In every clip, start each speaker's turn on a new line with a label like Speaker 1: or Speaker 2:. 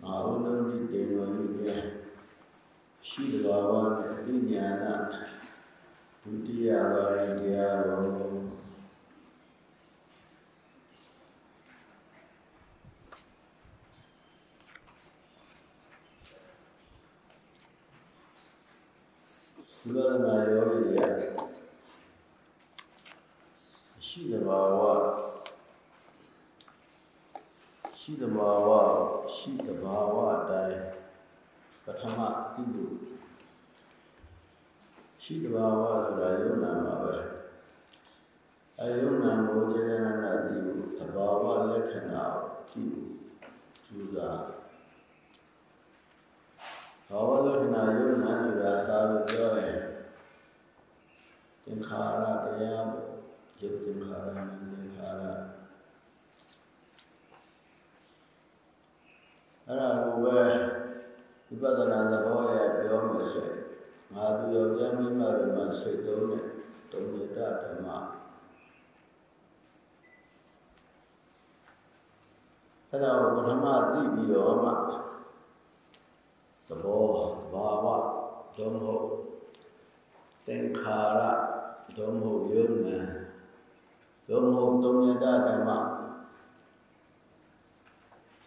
Speaker 1: မဟာဝိနုတိတေဝယုရဲ့ရှိတဘာဝနဲ့အတိညာဏဒုတိယပိုင်းတရားတော်ဘုရားနာယောဂီရရှိတဘာဝရှိတဘာဝရှိတဘာဝအတိုင်းပထမသိဖို့ရှိတဘာဝဆိုတာယုံနာမှာပဲအယုံနာကိုကျေနပ်နာသိဖို့တဘာဝလက္ခဏာသိဖို့ကြိုးစားဘာဝလက္ခဏာယုံနာဆိုတာစာလို့ပြောရင်သင်္ခါရတရားပေါ့ယုတ်သင်္ခါရနာသင်္ခါရအဲ့ဒါကိုပဲဝိပဿနာသဘောအရပြောမယ်ဆိုရင်ငါသူယောက်ျားမိန်းမတို့မှာစိတ်သုံးတဲ့တုံ့ရတဓမ္မအဲ့ဒါကိုပထမသိပြီးတော့မှသဘောသဘာဝသုံးဖို့သင်္ခါရသုံးဖို့ယုံနာသုံးဖို့တုံ့ရတဓမ္မ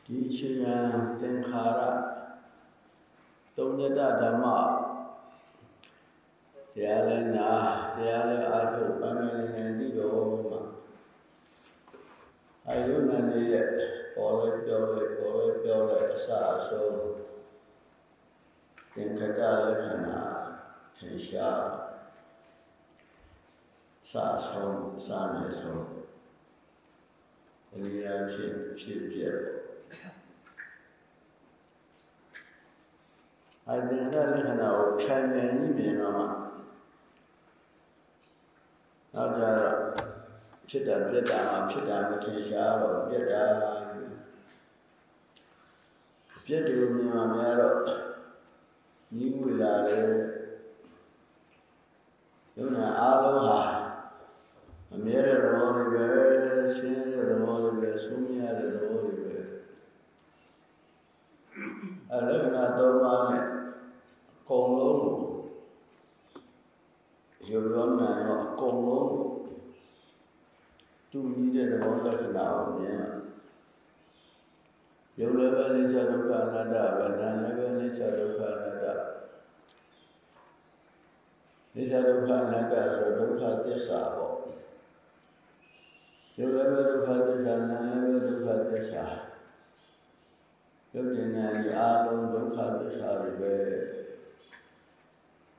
Speaker 1: ဒီအခြေခံသင်္ခါရတုံညတဓမ္မတရားလည်းနာတရားလည်းအားထုတ်ပန်းမလည်းနေပြီးတော့မှအာယုန်နဲ့ရဲ့ပေါ်လဲပြောလဲပေါ်လဲပြောလဲအစအဆုံးသင်္ခတလက္ခဏာထင်ရှားစဆုံးစနေဆုံးအရိယာ ဖြစ်ဖြစ်ပြအတင်္ဂလက္ခဏာကိုဖြန်ပြန်ပြီးမြင်တော့မှနောက်ကြတော့ဖြစ်တာပြက်တာမှဖြစ်တာမထင်ရှားတော့ပြက်တာပြက်တယ်မြင်မှများတော့ညီးဝေလာတယ်ယုံနာအားလုံးဟာအမြဲတဲ့သဘောတွေပဲဆင်းရဲတဲ့သဘောတွေပဲဆုံးမရတဲ့သဘောတွေပဲအဲလက္ခဏာသုံးပါးနဲ့အကုန်လုံးကိုရုပ်ရောနာရောအကုန်လုံးကို တူညီတဲ့သဘောလက္ခဏာကိုမြင်ရုပ်လည်းပဲအိစ္ဆဒုက္ခအနတ္တပဲနာမ်လည်းပဲအိစ္ဆဒုက္ခအနတ္တအိစ္ဆဒုက္ခအနတ္တဆိုဒုက္ခသစ္စာပေါ့ရုပ်လည်းပဲဒုက္ခသစ္စာနာမ်လည်းပဲဒုက္ခသစ္စာယုတ်တင်နာဒီအားလုံးဒုက္ခသစ္စာတွေပဲ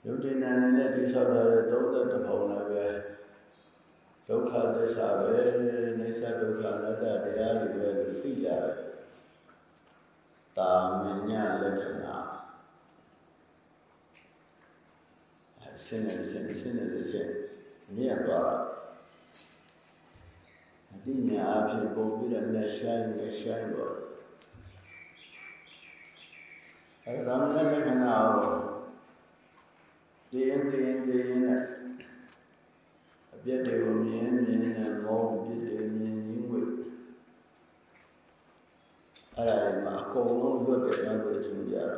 Speaker 1: ယုတ်တင်နာနဲ့တိဆောက်ထားတဲ့သုံးသက်တပုံလည်းပဲ ဒုက္ခသစ္စာပဲနေသဒုက္ခအနတ္တတရားတွေပဲလို့သိလာတယ်တာမညလက္ခဏာအစင်းနဲ့စင်းစင်းနဲ့စင်းမြတ်သွားတာအတိညာအဖြစ်ပုံပြီးတော့နဲ့ဆိုင်နဲ့ဆိုင်တော့အဲဒါမှလက္ခဏာကိုတည်ရင်တည်ရင်တည်ရင်နဲ့အ ပြည့်တွေကိုမြင်မြင်နဲ့မောပြည့်တွေမြင်ရင်းဝိအဲ့ဒါတွေမှာအကုန်လုံးလွတ်တယ်နောက်ပဲဆိုကြတော့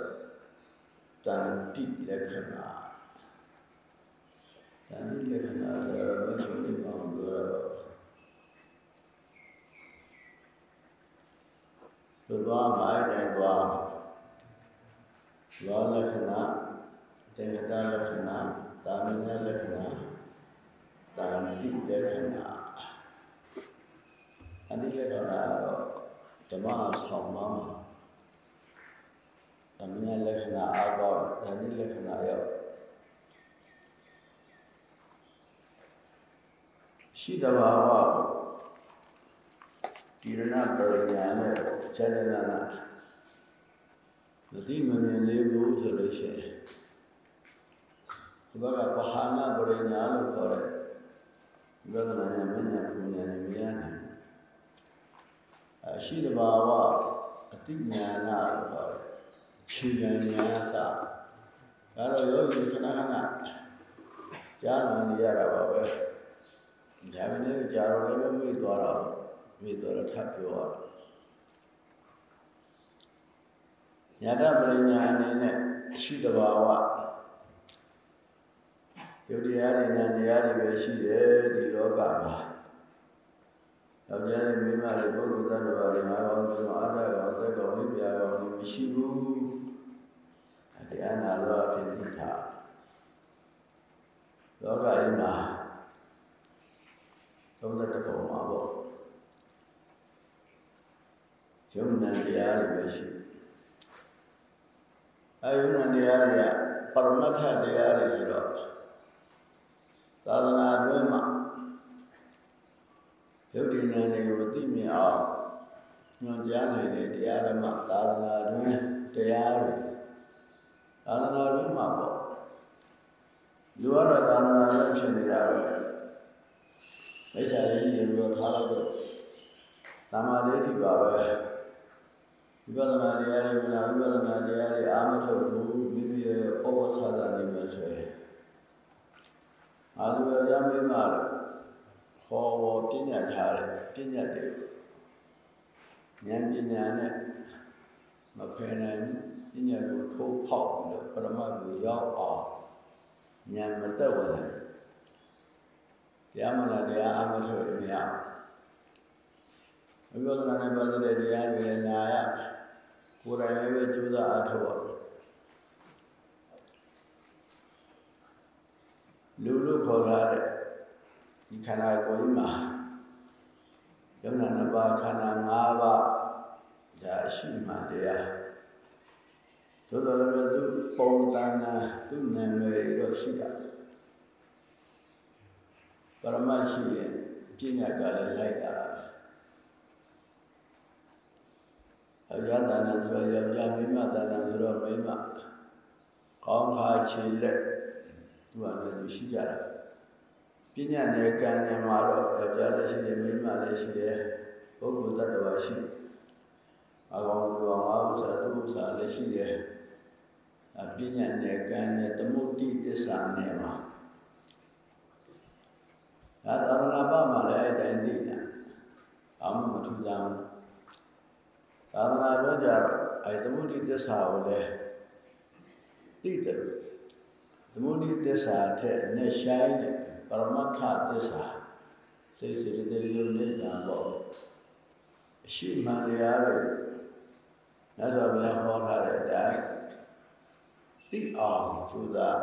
Speaker 1: တန်တိလက္ခဏာတန်တိလက္ခဏာဆိုတော့ဘယ်လိုလဲပေါ့ပြောတော့လွတ်သွားမှအဲ့တိုင်းသွားလောလက္ခဏာတေဝတလက္ခဏာတာမညလက္ခဏာ တာတိလက္ခဏာအနိလက္ခဏာတော့ဓမ္မဆောင်မှာဓမ္မညလက္ခဏာအားကောင်းဓမ္မလက္ခဏာရောက်ရှိတဘာဝဒီရဏပရိညာနဲ့ဇာတနာနာမသိမမြင်သေးဘူးဆိုလို့ရှိရင်ဒီဘက်ကပဟာနာပရိညာလို့ခေါ်တဲ့ ဝိပဿနာဉာဏ်မဉာဏ်ပူဉာဏ်နဲ့မရနိုင်အရှိတဘာဝအတိဉာဏလို့ခေါ်တဲ့ခြေဉာဏ်ဉာဏ်အစဒါတော့ယောဂီခဏခဏကြားနာနေရတာပါပဲဒါမင်းလည်းကြာတော့လည်းမေ့သွားတာမေ့သွားတော့ထပ်ပြောရတာညာတပရိညာအနေနဲ့ရှိတဘာဝ ယုတ်တရားတွေနဲ့တရားတွေပဲရှိတယ်ဒီလောကမှာယောက်ျားတွေမိန်းမတွေပုဂ္ဂိုလ်တ attva တွေငါကောင်သူအတ္တကောင်သက်ကောင်လေးပြာကောင်တွေမရှိဘူးတရားနာလို့အဖြစ်သိထားလောကကြီးမှာသုံးသက်တပုံမှာပေါ့ယုံနာတရားတွေပဲရှိအဲယုံနာတရားတွေကပရမတ္ထတရားတွေဆိုတော့ သာသနာအတွင်းမှာယုတ်ဒီနာတွေကိုသိမြင်အောင်ညွှန်ကြားနိုင်တဲ့တရားဓမ္မသာသနာအတွင်းတရားတွေသာသနာအတွင်းမှာပေါ့လူကတော့သာသနာအတွင်းဖြစ်နေတာပဲမိစ္ဆာလေးကြီးရင်ပြီးတော့ထားလိုက်တော့သမာဓိဋ္ဌိပါပဲဝိပဿနာတရားတွေမလားဝိပဿနာတရားတွေအာမထုတ်ဘူးမိမိရဲ့ဩဝါသသာနေမယ်ဆိုရင် အာလူရရမိမလို့ဟောဝပညာထားတယ်ပညာတွေဉာဏ်ပညာနဲ့မဖယ်နိုင်ပညာကိုထိုးဖောက်ပြီးတော့ပရမတ်ကိုရောက်အောင်ဉာဏ်မသက်ဝင်နိုင်တရားမလားတရားအာမထုတ်ရမရဝိပဿနာနဲ့ပတ်သက်တဲ့တရားတွေနာရကိုယ်တိုင်လည်းပဲကြိုးစားအားထုတ်ရ လူလူခေါ်ထားတဲ့ဒီခန္ဓာကိုယ်ကြီးမှာယုံနာနှစ်ပါးခန္ဓာ၅ပါးဒါရှိမှတရားတို့တော်လည်းသူပုံတဏ္ဍသူနာမည်တော့ရှိတာပရမရှိရင်ပညာကလည်းလိုက်တာအရသာနာဆိုတော့ယောက်ျားမိန်းမသာနာဆိုတော့မိန်းမကောင်းခါခြေလက် သူကလည်းသူရှိကြတယ်ပညာနယ်ကံနယ်မှာတော့ယောက်ျားလည်းရှိတယ်မိန်းမလည်းရှိတယ်ပုဂ္ဂိုလ်တ attva ရှိအကောင်သူအောင်အာဥစ္စာသူဥစ္စာလည်းရှိတယ်အပညာနယ်ကံနယ်သမုဒ္ဒိတစ္ဆာနယ်မှာဒါသာသနာ့ဘမှာလည်းအဲ့တိုင်းသိတာဘာမှမထူးခြားဘူးသာသနာ့တော့ကြတော့အဲ့သမုဒ္ဒိတစ္ဆာကိုလည်းသိတယ် သမုဒိသစ္စာထက်နဲ့ဆိုင်တဲ့ပရမတ္ထသစ္စာစိတ်စေတသိက်ယုံနိဗ္ဗာန်ပေါ့အရှိမှန်တရားတွေမြတ်စွာဘုရားဟောထားတဲ့အတိုင်းသိအောင်ကြိုးစား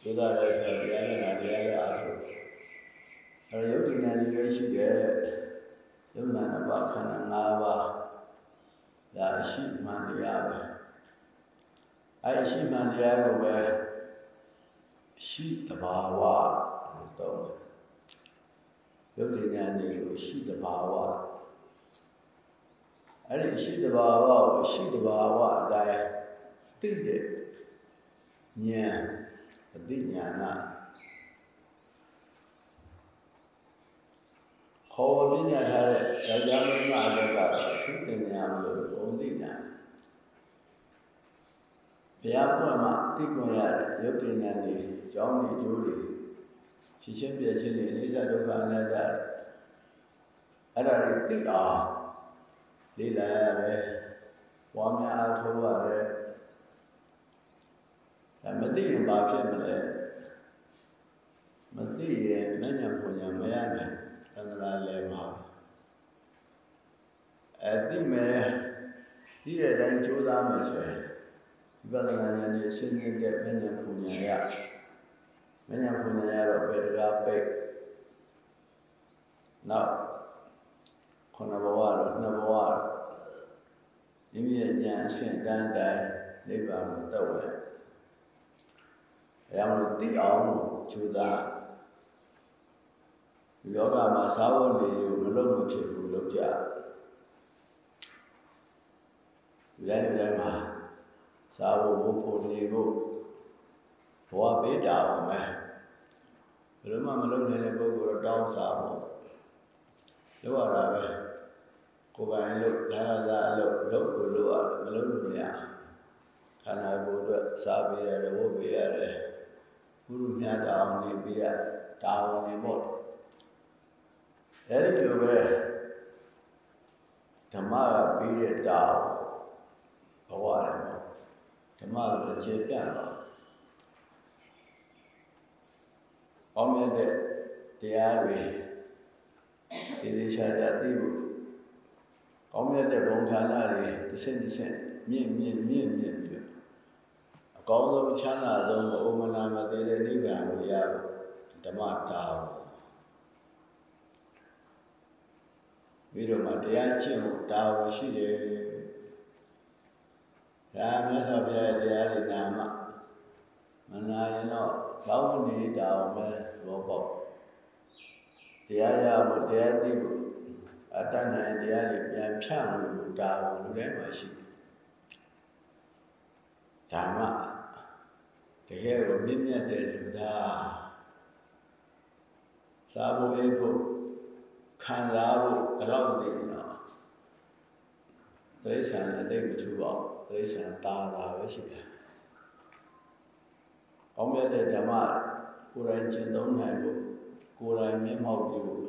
Speaker 1: ကြိုးစားတဲ့အခါတရားနဲ့တရားနဲ့အားထုတ်အဲယုတ်တိနာနေပဲရှိတယ်ယုံနာနှစ်ပါးခန္ဓာ၅ပါးဒါအရှိမှန်တရားပဲအဲအရှိမှန်တရားကိုပဲ ရှိတဘာဝလို့တောင်းတယ်ယုတ်ဉာဏ်နေလို့ရှိတဘာဝအဲ့ဒီရှိတဘာဝကိုရှိတဘာဝအတိုင်းသိတဲ့ဉာဏ်အသိဉာဏခေါ်ပညာထားတဲ့ယောက်ျားမိန်းမအလုပ်ကတော့အထူးတင်ညာမလို့ဂုံသိညာဘုရားပွင့်မှသိခွင့်ရတယ်ယုတ်တင်ညာနေ ကြောင်းနေကျိုးတွေဖြစ်ချင်းပြည့်ချင်းတွေအိစ္ဆဒုက္ခအနတ္တအဲ့ဒါတွေသိအောင်လေ့လာရတယ်ပွားများအားထုတ်ရတယ်ဒါမသိရင်ဘာဖြစ်မလဲမသိရင်မဉ္ဇဉ်ပူညာမရနိုင်သန္တရာလည်းမှာအသိမဲ့ဒီတဲ့အတိုင်းကြိုးစားမယ်ဆိုရင်ဝိပဿနာဉာဏ်နဲ့ရှင်းနေတဲ့မဉ္ဇဉ်ပူညာရ မဉ္ဇဉ်ပူညာရတော့ဘယ်တရားပိတ်နောက်ခုနဘဝတော့နှစ်ဘဝတော့မိမိရဲ့ဉာဏ်အရှင်းတန်းတိုင်းနိဗ္ဗာန်ကိုတက်ဝင်အဲကြောင့်လို့သိအောင်ကြိုးစားဒီလောကမှာသာဝနေကိုမလုံးမဖြစ်ဘူးလို့ကြဒီတိုင်းဒီတိုင်းမှာသာဝဝဖို့နေဖို့ ဘဝပေးတာအောင်မယ်ဘယ်လိုမှမလုံးနိုင်တဲ့ပုဂ္ဂိုလ်တော့တောင်းစားဖို့လောက်ရတာပဲကိုယ်ပိုင်လို့ဒါကသာအလုပ်လုပ်ကိုလုပ်ရမလုပ်လို့မရခန္ဓာကိုယ်အတွက်စားပေးရတယ်ဝတ်ပေးရတယ်ဘုရုမြတ်တောင်းနေပေးရတာဝန်နေပေါ့အဲ့ဒီလိုပဲဓမ္မကပြီးတဲ့တာဘဘဝတွေမှာဓမ္မဆိုခြေပြန့်သွား အောင်မြတ်တဲ့တရားတွေဒီဒီချာချာသိဖို့ကောင်းမြတ်တဲ့ဘုံဌာနတွေတစ်ဆင့်တစ်ဆင့်မြင့်မြင့်မြင့်မြင့်ပြီးတော့အကောင်းဆုံးချမ်းသာဆုံးအိုမနာမသေးတဲ့နိဗ္ဗာန်ကိုရဖို့ဓမ္မတာဝန်ပြီးတော့မှတရားကျင့်ဖို့တာဝန်ရှိတယ်ဒါမြတ်စွာဘုရားတရားတွေနာမှမနာရင်တော့ ဘောင်းနေတာအောင်ပဲသဘောပေါက်တရားရဖို့တရားသိဖို့အတ္တနဲ့တရားတွေပြန်ဖြန့်ဝေဖို့တာဝန်လူတိုင်းမှာရှိဓမ္မတကယ်ကိုမြင့်မြတ်တဲ့လူသားသာဘုအိဖို့ခံစားဖို့ဘယ်လောက်သိနော်တိရစ္ဆာန်အသိမထူပါဘူးတိရစ္ဆာန်တာတာပဲရှိတယ်။ ကောင်းမြတ်တဲ့ဓမ္မကိုယ်တိုင်ကျင့်သုံးနိုင်ဖို့ကိုယ်တိုင်မျက်မှောက်ပြုဖို့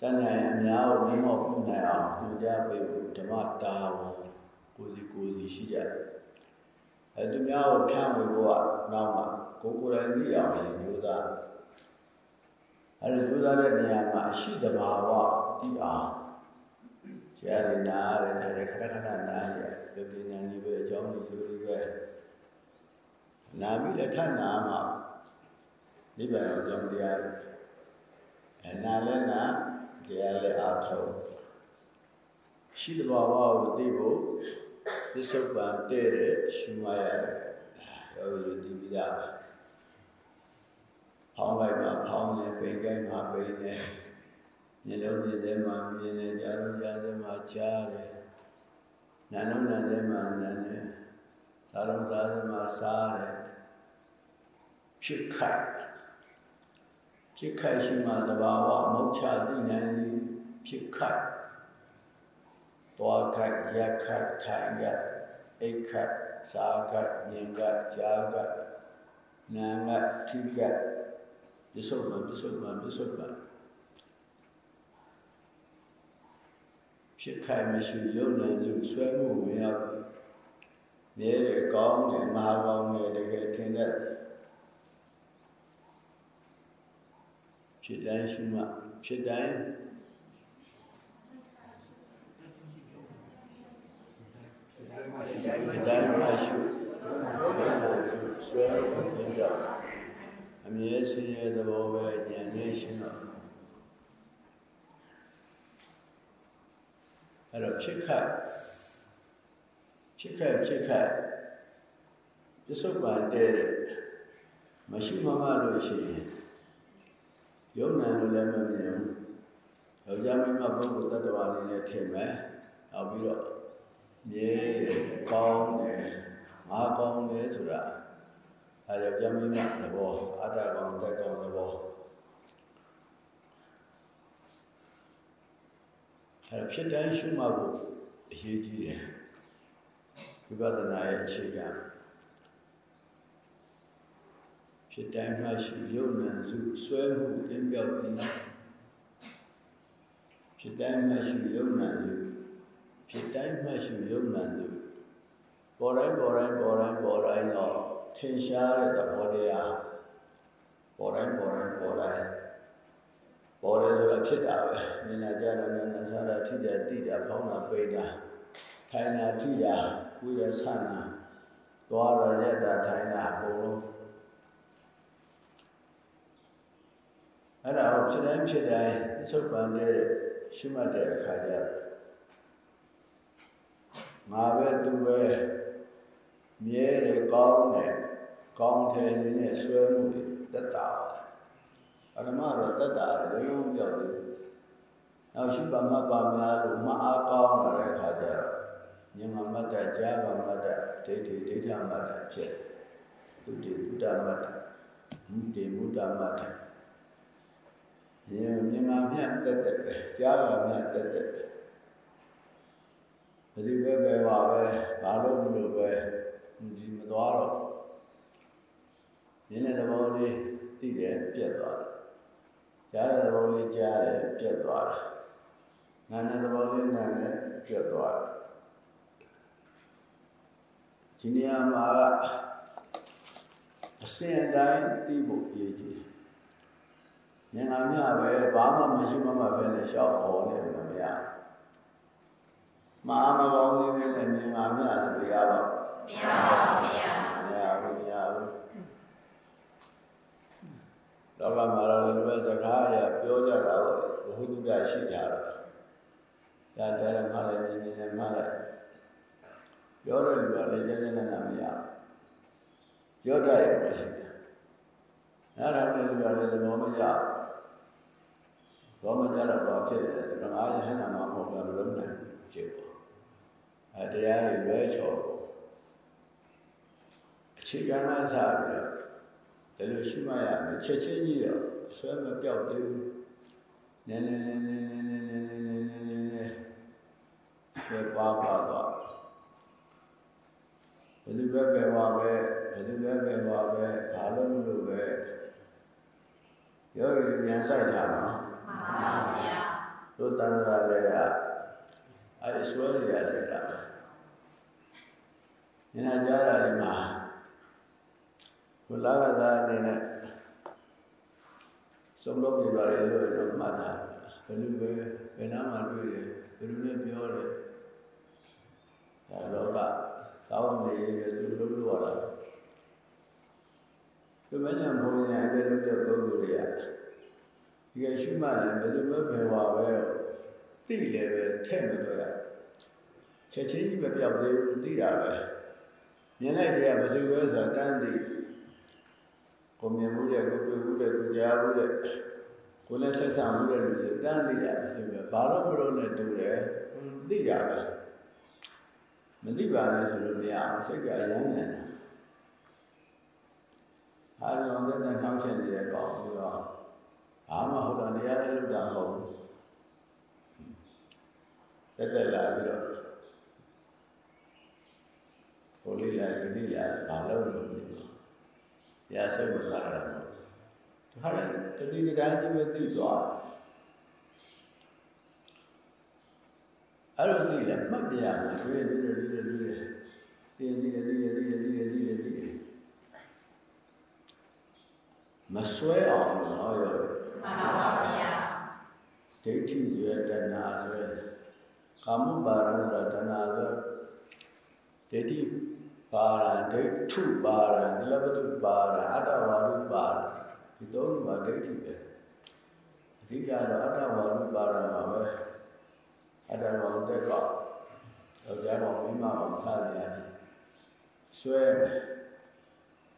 Speaker 1: တဏ္ဍာအများကိုမျက်မှောက်ပြုနိုင်အောင်ညွှန်ကြားပေးဖို့ဓမ္မတာဝန်ကိုယ်စီကိုယ်စီရှိကြတယ်။အဲသူများကိုဖြန့်ဝေဖို့ကနောက်မှကိုယ်ကိုယ်တိုင်သိအောင်ရင်ကြိုးစားအဲဒီကြိုးစားတဲ့နေရာမှာအရှိတဘာဝသိအောင်ကြားရနာရတယ်ခဏခဏနားရပြုတ်ဉာဏ်ကြီးပဲအကြောင်းကြီးကျိုးကြီးပဲ နာပြီးလည်းထနာမှာနိဗ္ဗာန်ကိုကြောင်းတရားအနာလည်းနာတရားလည်းအာထုံရှိတဘာဝကိုသိဖို့သစ္စုပ္ပန်တဲ့တဲ့ရှုမှရတယ်ယောဂီတို့သိပြီးသားပဲဖောင်းလိုက်မှာဖောင်းတယ်ပိန်ကိုက်မှာပိန်တယ်မျက်လုံးမြင်ထဲမှာမြင်တယ်ကြားလုံးကြားထဲမှာကြားတယ်နာလုံးနာထဲမှာနာတယ်စားလုံးစားထဲမှာစားတယ် ဖြစ်ခိုက်ဖြစ်ခိုက်ရှိမှတဘာဝမုတ်ချသိနိုင်သည်ဖြစ်ခိုက်သွားခိုက်ရက်ခိုက်ထိုင်ရက်အိတ်ခိုက်စားခိုက်မြင်ခိုက်ကြားခိုက်နာငတ်ထိခိုက်ပစ္စုပန်ပစ္စုပန်ပစ္စုပန်ဖြစ်ခိုက်မရှိယုံနိုင်သူဆွဲမှုဝင်ရောက်မြဲတယ်ကောင်းတယ်မဟာကောင်းတယ်တကယ်ထင်တဲ့ ဖြစ်တိုင်းရှိမှဖြစ်တိုင်းဖြစ်တိုင်းမှရှိဆွဲမှုပြင်းတော့အမြဲစင်းရဲသဘောပဲဉာဏ်နဲ့ရှင်းတော့အဲ့တော့ဖြစ်ခတ်ဖြစ်ခတ်ဖြစ်ခတ်ပြစ္ဆုတ်ပန်တဲ့မရှိမမလို့ရှိရင် ယုံနာလို့လည်းမမြင်ဘူးယောက်ျားမိန်းမပုဂ္ဂိုလ်တ attva အနေနဲ့ထင်မယ်နောက်ပြီးတော့မြဲတယ်ကောင်းတယ်ငါကောင်းတယ်ဆိုတာအဲယောက်ျားမိန်းမသဘောအတ္တကောင်တက်ကောင်သဘောအဲဖြစ်တိုင်းရှုမှတ်ဖို့အရေးကြီးတယ်ဝိပဿနာရဲ့အခြေခံ ဖြစ်တိုင်းမှရှိယုံနံစုဆွဲမှုကင်းပြောက်သည်ဖြစ်တိုင်းမှရှိယုံနံစုဖြစ်တိုင်းမှရှိယုံနံစုပေါ်တိုင်းပေါ်တိုင်းပေါ်တိုင်းပေါ်တိုင်းတော့ထင်ရှားတဲ့သဘောတရားပေါ်တိုင်းပေါ်တိုင်းပေါ်တိုင်းပေါ်တယ်ဆိုတာဖြစ်တာပဲမြင်လာကြတာနဲ့နာစားတာထိတာတိတာဖောင်းတာပိတာထိုင်တာထိတာဝိရဆန္နာသွားတာရက်တာထိုင်တာအကုန်လုံး အဲ့ဒါကိုဖြစ်တိုင်းဖြစ်တိုင်းသုတ်ပန်တဲ့ရှုမှတ်တဲ့အခါကျငါပဲသူပဲမြဲတယ်ကောင်းတယ်ကောင်းတယ်နဲ့ဆွဲမှုတွေတက်တာပါအရမတော့တက်တာလည်းလုံးပြောက်တယ်နောက်ရှိပါမတ်ပါများလို့မအားကောင်းလာတဲ့အခါကျတော့မြင်မှမတ်တကြားမှမတ်တဒိဋ္ဌိဒိဋ္ဌမတ်တဖြစ်သူတိဘုဒ္ဓမတ်တမုတေဘုဒ္ဓမတ် တမြင်မြင်မှမြတ်တက်တက်ပဲကြားမှမြတ်တက်တက်ပဲဘယ်ဒီပဲပဲပါပဲဘာလို့မလို့ပဲဒီမသွားတော့မြင်တဲ့သဘောလေးသိတယ်ပြက်သွားတယ်ကြားတဲ့သဘောလေးကြားတယ်ပြက်သွားတယ်နာတဲ့သဘောလေးနာတယ်ပြက်သွားတယ်ဒီနေရာမှာကအစဉ်အတိုင်းသိဖို့အရေးကြီး တယ်ဉာဏ်ငါမြပဲဘာမှမရှိမှမပဲနဲ့ရှောက်ဟောနေလို့မရမှားမကောင်းသေးပဲနဲ့ဉာဏ်ငါမြလို့ရပါမရပါဘူးမရမရဘူးမရဘူးလောကမှာတော့ဒီဘက်စကားအရပြောကြတာတော့ဘုဟုတုဒရှိကြတာဒါကြတယ်မှလည်းနည်းနည်းနဲ့မှလည်းပြောတဲ့လူကလည်းကျကျနာနာမရပြောတတ်ရပါရှိတယ်အဲ့ဒါလည်းလူကလည်းသဘောမကျဘော မကျတော့ဘာဖြစ်လဲဒီငါယဟနာမှာမဟုတ်ဘူးမလုံးနိုင်ဖြစ်ပေါ်အဲတရားတွေလွဲချော်အခြေခံမှစပြီးတော့ဒီလိုရှိမှရမယ်ချက်ချင်းကြီးတော့အစွဲမပြောက်သေးဘူးနည်းနည်းနည်းနည်းနည်းနည်းနည်းနည်းနည်းနည်းနည်းနည်းဆွဲပါပါတော့ဘယ်သူပဲပဲပါပဲဘယ်သူပဲပဲပါပဲဘာလို့မလို့ပဲယောဂီဉာဏ်ဆိုင်တာနော်မှန်ပါဗျာ တို့တန္တရာလည်းကအဲဆွဲရရတယ်လားဉာဏ်ကြားတာဒီမှာဘုလားကသာအနေနဲ့စုံလုံးပြပါလေလို့တော့မှတ်တာဘယ်လိုပဲဘယ်နာမှတွေ့တယ်ဘယ်လိုနဲ့ပြောတယ်ဒါတော့ကသာဝနေရသူလုံးလို့ရတာဒီမညာဘုံညာအဲ့ဒီလုပ်တဲ့ပုဂ္ဂိုလ်တွေက ဒီကရှိမှလည်းဘယ်လိုပဲဘယ်ဝါပဲသိလည်းပဲထဲ့မတော့ရချက်ချင်းကြီးမပြောက်သေးဘူးသိတာပဲမြင်လိုက်တဲ့ကဘယ်လိုပဲဆိုတာတန်းသိကိုမြင်မှုတဲ့ကိုတွေ့မှုတဲ့ကိုကြားမှုတဲ့ကိုလည်းဆက်ဆံမှုတဲ့လူတွေတန်းသိတာဒီပဲဘာလို့မလို့နဲ့တူတယ်သိတာပဲမသိပါနဲ့ဆိုလို့မရအောင်စိတ်ကအယမ်းမြန်တယ်အားလုံးသက်သက်နှောင့်ယှက်နေတဲ့ကောင်ပြီးတော့ ဘာမှဟုတ်တာတရားလည်းလုပ်တာမဟုတ်ဘူးတက်တက်လာပြီးတော့ဟိုလေးလာဒီလေးလာဘာလို့လို့တရားစိတ်ဝင်စားတာပေါ့ဒါလည်းတတိတတိုင်းကြီးပဲသိသွားအဲ့လိုသိတယ်မှတ်ပြရမှာတွေ့တွေ့တွေ့တွေ့တွေ့သိရင်သိတယ်သိတယ်သိတယ်သိတယ်သိတယ်သိတယ်မဆွဲအောင်လို့နော်ရော မှန်ပါပါဗျာဒိဋ္ဌိဆွဲတဏှာဆွဲကာမပါရံဆိုတာတဏှာဆွဲဒိဋ္ဌိပါရဒိဋ္ဌုပါရသလပတုပါရအတ္တဝါဒုပါရဒီသုံးခုကဒိဋ္ဌိပဲအဓိကတော့အတ္တဝါဒုပါရမှာပဲအတ္တဝါဒုတက်ကောယောက်ျားကောင်မိန်းမကောင်စသည်အပြင်ဆွဲ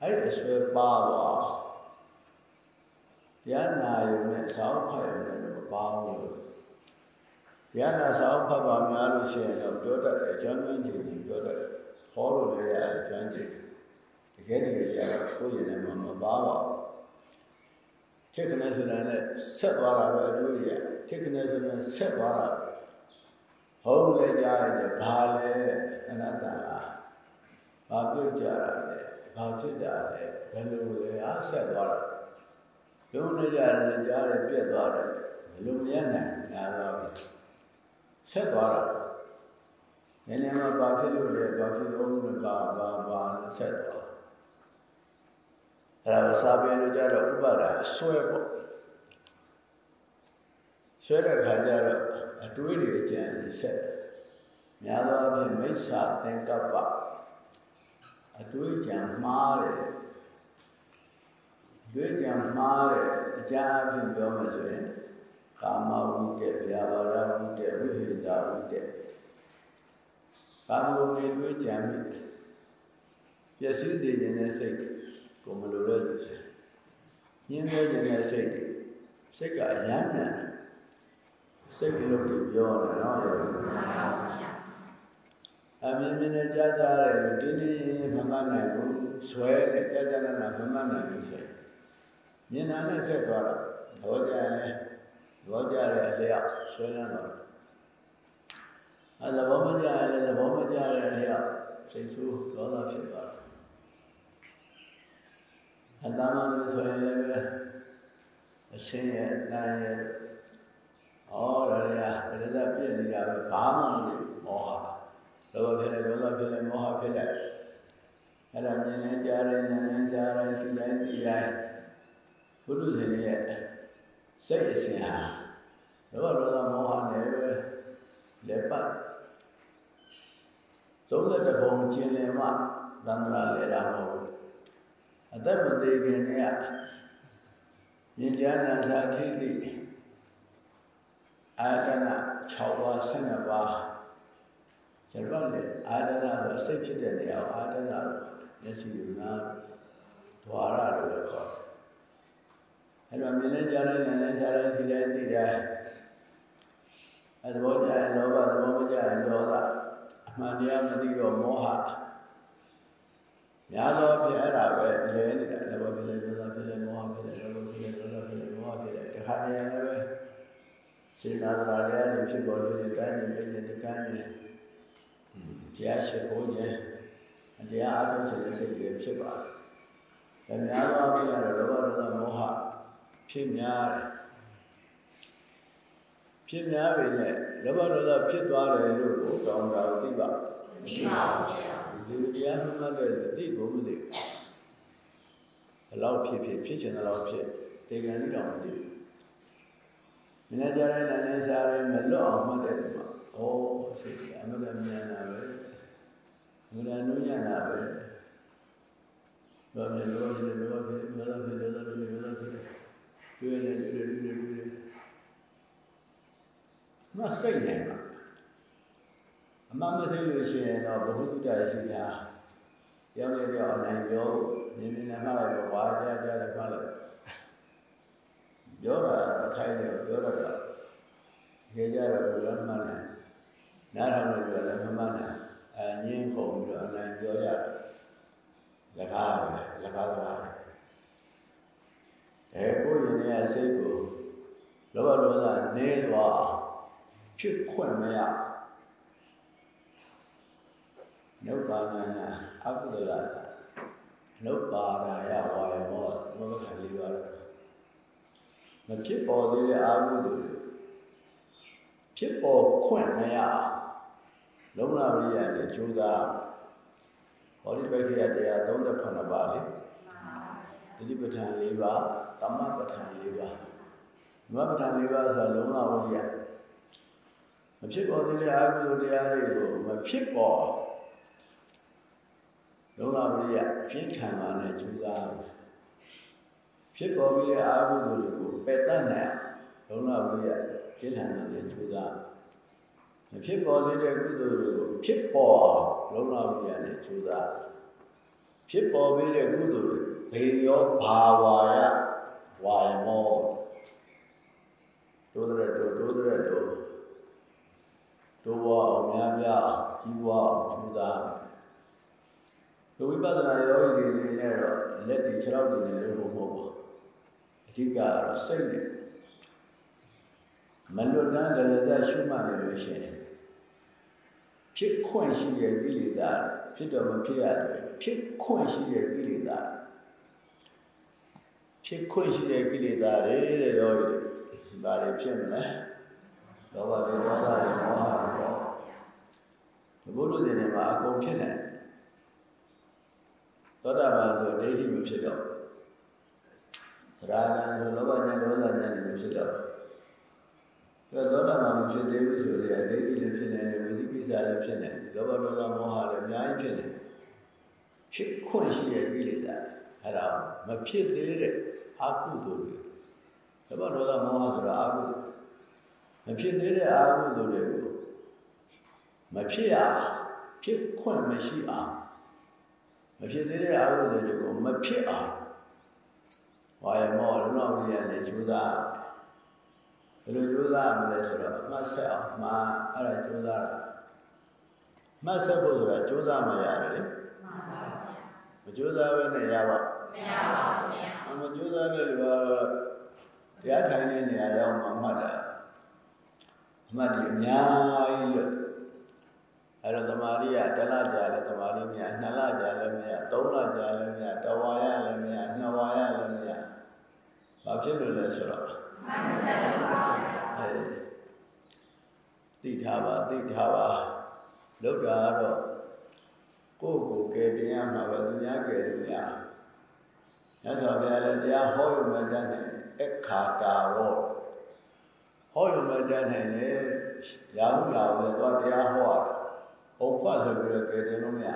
Speaker 1: အဲ့ဒီဆွဲပါသွား တရားနာယုံနဲ့စောင်းဖတ်ရုံနဲ့တော့ပါဘူးလို့တရားနာစောင်းဖတ်ပါများလို့ရှိရင်တော့ပြောတတ်တယ်အကျွမ်းကျွမ်းကျင်ကျင်ပြောတတ်တယ်ဟောလို့လည်းရတယ်ကျွမ်းကျင်တကယ်တကယ်ကျတော့ကိုယ့်ရင်ထဲမှာမပါပါဘူးထစ်ခနဲ့ဆိုတာနဲ့ဆက်သွားတာပဲအကျိုးကြီးထစ်ခနဲ့ဆိုရင်ဆက်သွားတာဟုတ်လေကြားရတယ်ဘာလဲအနတ္တလားဘာပြုတ်ကြတာလဲဘာဖြစ်တာလဲဘယ်လိုလဲအားဆက်သွားတာ လုံးနေကြတယ်ကြားတယ်ပြက်သွားတယ်ဘယ်လိုမရနိုင်နာတော့ဆက်သွားတာနည်းနည်းမှဘာဖြစ်လို့လဲဘာဖြစ်လို့လဲဘာဘာဘာနဲ့ဆက်သွားအဲ့ဒါစာပေလို့ကြတော့ဥပါဒအစွဲပေါ့ဆွဲတဲ့ခါကျတော့အတွေးတွေအကျဉ်းဆက်များသောအားဖြင့်မိစ္ဆာသင်္ကပ္ပအတွေးကြံမှားတယ် တွေးကြံမှားတယ်အကြအဖြစ်ပြောမှဆိုရင်ကာမဝုတ္တဗျာပါဒဝုတ္တဝိဟိတဝုတ္တကာမဂုဏ်တွေတွေးကြံမိပျက်စီးစေခြင်းနဲ့စိတ်ကိုမလိုတဲ့လူစိတ်ညှင်းဆဲခြင်းနဲ့စိတ်တွေစိတ်ကအယမ်းမြန်စိတ်ကလေးတွေပြောတယ်နော်ရောအမြင်မြင်နဲ့ကြားကြားတယ်လို့တင်းတင်းမမှတ်နိုင်ဘူးဆွဲနဲ့ကြားကြားနာနာမမှတ်နိုင်ဘူးဆိုရင် မြင်တာနဲ့ဆက်သွားတာဘောကြတယ်ဘောကြတဲ့အလျောက်ဆွဲလန်းသွားတယ်အဲသဘောမကြရလဲသဘောမကြတဲ့အလျောက်စိတ်ဆိုးဒေါသဖြစ်သွားတယ်အတ္တမလို့ဆိုရင်လည်းပဲအရှင်းရဲ့အတန်ရဲ့ဩဒါတွေကပရိသတ်ပြည့်နေတာပဲဘာမှမလုပ်မောဟလောဘဖြစ်တယ်ဒေါသဖြစ်တယ်မောဟဖြစ်တယ်အဲ့ဒါမြင်နေကြားနေနားနေစားနေထိတိုင်းသိတိုင်း ဘုရုဇင်ရဲ့စိတ်အစဉ်ဟာလောဘဒေါသမောဟနဲ့ပဲလက်ပတ်31ဘုံကျင်လည်မှသန္တရာလဲတာမဟုတ်အသက်မသေးခင်တည်းကမြင်ကြားနာစာထိတိအာတနာ6ပါး12ပါးကျတော့လေအာတနာဆိုစိတ်ဖြစ်တဲ့နေရာအာတနာမျက်စိကနာဒွါရလို့လည်းခေါ်တယ် အဲ့တော့မြင်လဲကြားလဲနားလဲစားလဲဒီတိုင်းသိတိုင်းအသဘောကျရင်လောဘသဘောမကျရင်ဒေါသအမှန်တရားမသိတော့မောဟများသောဖြင့်အဲ့ဒါပဲလဲနေတာလောဘဖြစ်လဲဒေါသဖြစ်လဲမောဟဖြစ်လဲလောဘဖြစ်လဲဒေါသဖြစ်လဲမောဟဖြစ်လဲတခါတည်းလည်းပဲစေနာသရာတရားတွေဖြစ်ပေါ်လို့တိုင်းနေပြည့်နေကမ်းနေတရားရှိဖို့ခြင်းတရားအားထုတ်ခြင်းစိတ်တွေဖြစ်ပါတယ်။ဒါများသောအားဖြင့်ကတော့လောဘဒေါသမောဟ ဖြစ်များတယ်။ဖြစ်များပေမဲ့လောဘဒေါသဖြစ်သွားတယ်လို့ကိုတောင်းတာသိပါ
Speaker 2: မသိပါဘူးဗျာ။
Speaker 1: ဒီတရားမှတ်တဲ့သိဖို့မသိဘူး။ဘလောက်ဖြစ်ဖြစ်ဖြစ်ချင်တဲ့လောက်ဖြစ်တေကံလေးတော့မသိဘူး။မနေ့ကျတိုင်းနာနေစားတယ်မလွတ်အောင်မှတ်တဲ့ဒီမှာဩစိတ်ကအမှန်တမ်းဉာဏ်နာပဲ။ဉာဏ်နုညံ့တာပဲ။လောဘလောဘဖြစ်လောဘဖြစ်လောဘဖြစ်လော ဘဖြစ်လောဘဖြစ်တွေ့နေတွေ့နေတွေ့နေမစိတ်နဲ့ပါအမှန်မစိတ်လို့ရှိရင်တော့ဘုဟုတ္တရှိတာပြောင်းလဲပြောင်းအနိုင်ပြောမြင်မြင်နဲ့မှတ်လိုက်တော့ဝါကြကြတယ်မှတ်လိုက်ပြောတာအခိုင်းတယ်ပြောတာခေကြတော့ဘယ်လိုမှန်းလဲနားထောင်လို့ပြောလည်းမမှန်းနိုင်အငင်းခုံပြီးတော့အနိုင်ပြောကြတယ်လက်ကားပဲလက်ကားစကား အဲကိုယ်ရင်ရဲ့စိတ်ကိုလောဘဒေါသနဲသွားဖြစ်ခွင့်မရနုပါဏနာအကုသလနုပါရာယဝါယမောဘုရားလေးပါတော့မဖြစ်ပေါ်သေးတဲ့အာဟုတွေဖြစ်ပေါ်ခွင့်မရလုံးလာဝိရိယနဲ့ကြိုးစားဟောဒီဘက်ခေယတရား38ပါးလေသတိပဋ္ဌာန်၄ပါး တမ္မပဋ္ဌာန်၄ပါးဓမ္မပဋ္ဌာန်၄ပါးဆိုတာလုံးလာဝိရိယမဖြစ်ပေါ်သေးတဲ့အာဟုသောတရားတွေကိုမဖြစ်ပေါ်လုံးလာဝိရိယပြင်းထန်ပါနဲ့ကြိုးစားဖြစ်ပေါ်ပြီးတဲ့အာဟုသောတွေကိုပယ်တတ်နိုင်လုံးလာဝိရိယပြင်းထန်ပါနဲ့ကြိုးစားမဖြစ်ပေါ်သေးတဲ့ကုသိုလ်တွေကိုဖြစ်ပေါ်လုံးလာဝိရိယနဲ့ကြိုးစားဖြစ်ပေါ်ပြီးတဲ့ကုသိုလ်တွေဘေယောဘာဝါယ ဝါယမောဒုဒရတောဒုဒရတောတိုးဝအောင်များများကြီးပွားအောင်ကြိုးစားဒီဝိပဿနာယောဂီတွေအနေနဲ့တော့လက်တွေခြေထောက်တွေနဲ့လုပ်ဖို့မဟုတ်ဘူးအဓိကတော့စိတ်နဲ့မလွတ်တမ်းလည်းသက်ရှုမှတ်နေလို့ရှိရင်ဖြစ်ခွင့်ရှိတဲ့ကိလေသာဖြစ်တော့မဖြစ်ရတယ်ဖြစ်ခွင့်ရှိတဲ့ကိလေသာ ဖြစ်ခွင့်ရှိတဲ့ကိလေသာတွေတဲ့ယောဂီတွေဒါတွေဖြစ်မလဲလောဘတွေဒေါသတွေမောဟတွေပေါ့ဒီဘုလိုစဉ်တွေမှာအကုန်ဖြစ်နေသောတာပန်ဆိုဒိဋ္ဌိမဖြစ်တော့သရဂံဆိုလောဘဉာဏ်ဒေါသဉာဏ်တွေမဖြစ်တော့အဲသောတာပန်မဖြစ်သေးဘူးဆိုရင်အဒိဋ္ဌိလည်းဖြစ်နေတယ်ဝိသိကိစ္စလည်းဖြစ်နေတယ်လောဘဒေါသမောဟလည်းအများကြီးဖြစ်နေဖြစ်ခွင့်ရှိတဲ့ကိလေသာအဲ့ဒါမဖြစ်သေးတဲ့ အကုသိုလ်တွေလောဘဒေါသမောဟဆိုတာအကုသိုလ်မဖြစ်သေးတဲ့အာဟုသို့တွေကိုမဖြစ်ရဖြစ်ခွင့်မရှိအောင်မဖြစ်သေးတဲ့အာဟုသို့တွေကိုမဖြစ်အောင်ဝါယမောလုံလောက်ရည်နဲ့ကြိုးစားဘယ်လိုကြိုးစားမလဲဆိုတော့အမှတ်ဆက်အောင်မှာအဲ့ဒါကြိုးစားတာမှတ်ဆက်ဖို့ဆိုတာကြိုးစားမှရတယ်လေမှန်ပါဗျာမကြိုးစားဘဲနဲ့ရပါ
Speaker 2: မရပါဘူးဗျာ
Speaker 1: အမကြိုးစားတဲ့လူကတော့တရားထိုင်တဲ့နေရာရောက်မှမှတ်တာအမှတ်ကြီးအများကြီးလို့အဲ့တော့သမာဓိကတစ်လကြာလဲသမာဓိမရနှစ်လကြာလဲမရသုံးလကြာလဲမရတဝါရလည်းမရနှစ်ဝါရလည်းမရဘာဖြစ်လို့လဲဆိုတော့မှတ်စက်ပါအဲသိထားပါသိထားပါလောက်တာတော့ကိုယ့်ကိုယ်ကယ်တင်ရမှာပဲသူများကယ်လို့ရ မြတ်စွာဘုရားလည်းတရားဟောရုံပဲတတ်နိုင်အခါတာရော ဟောရုံပဲတတ်နိုင်တယ်ရာဟုလာလည်းသွားတရားဟောရဘုံဖတ်ဆိုပြီးတော့ကယ်တင်လို့မရ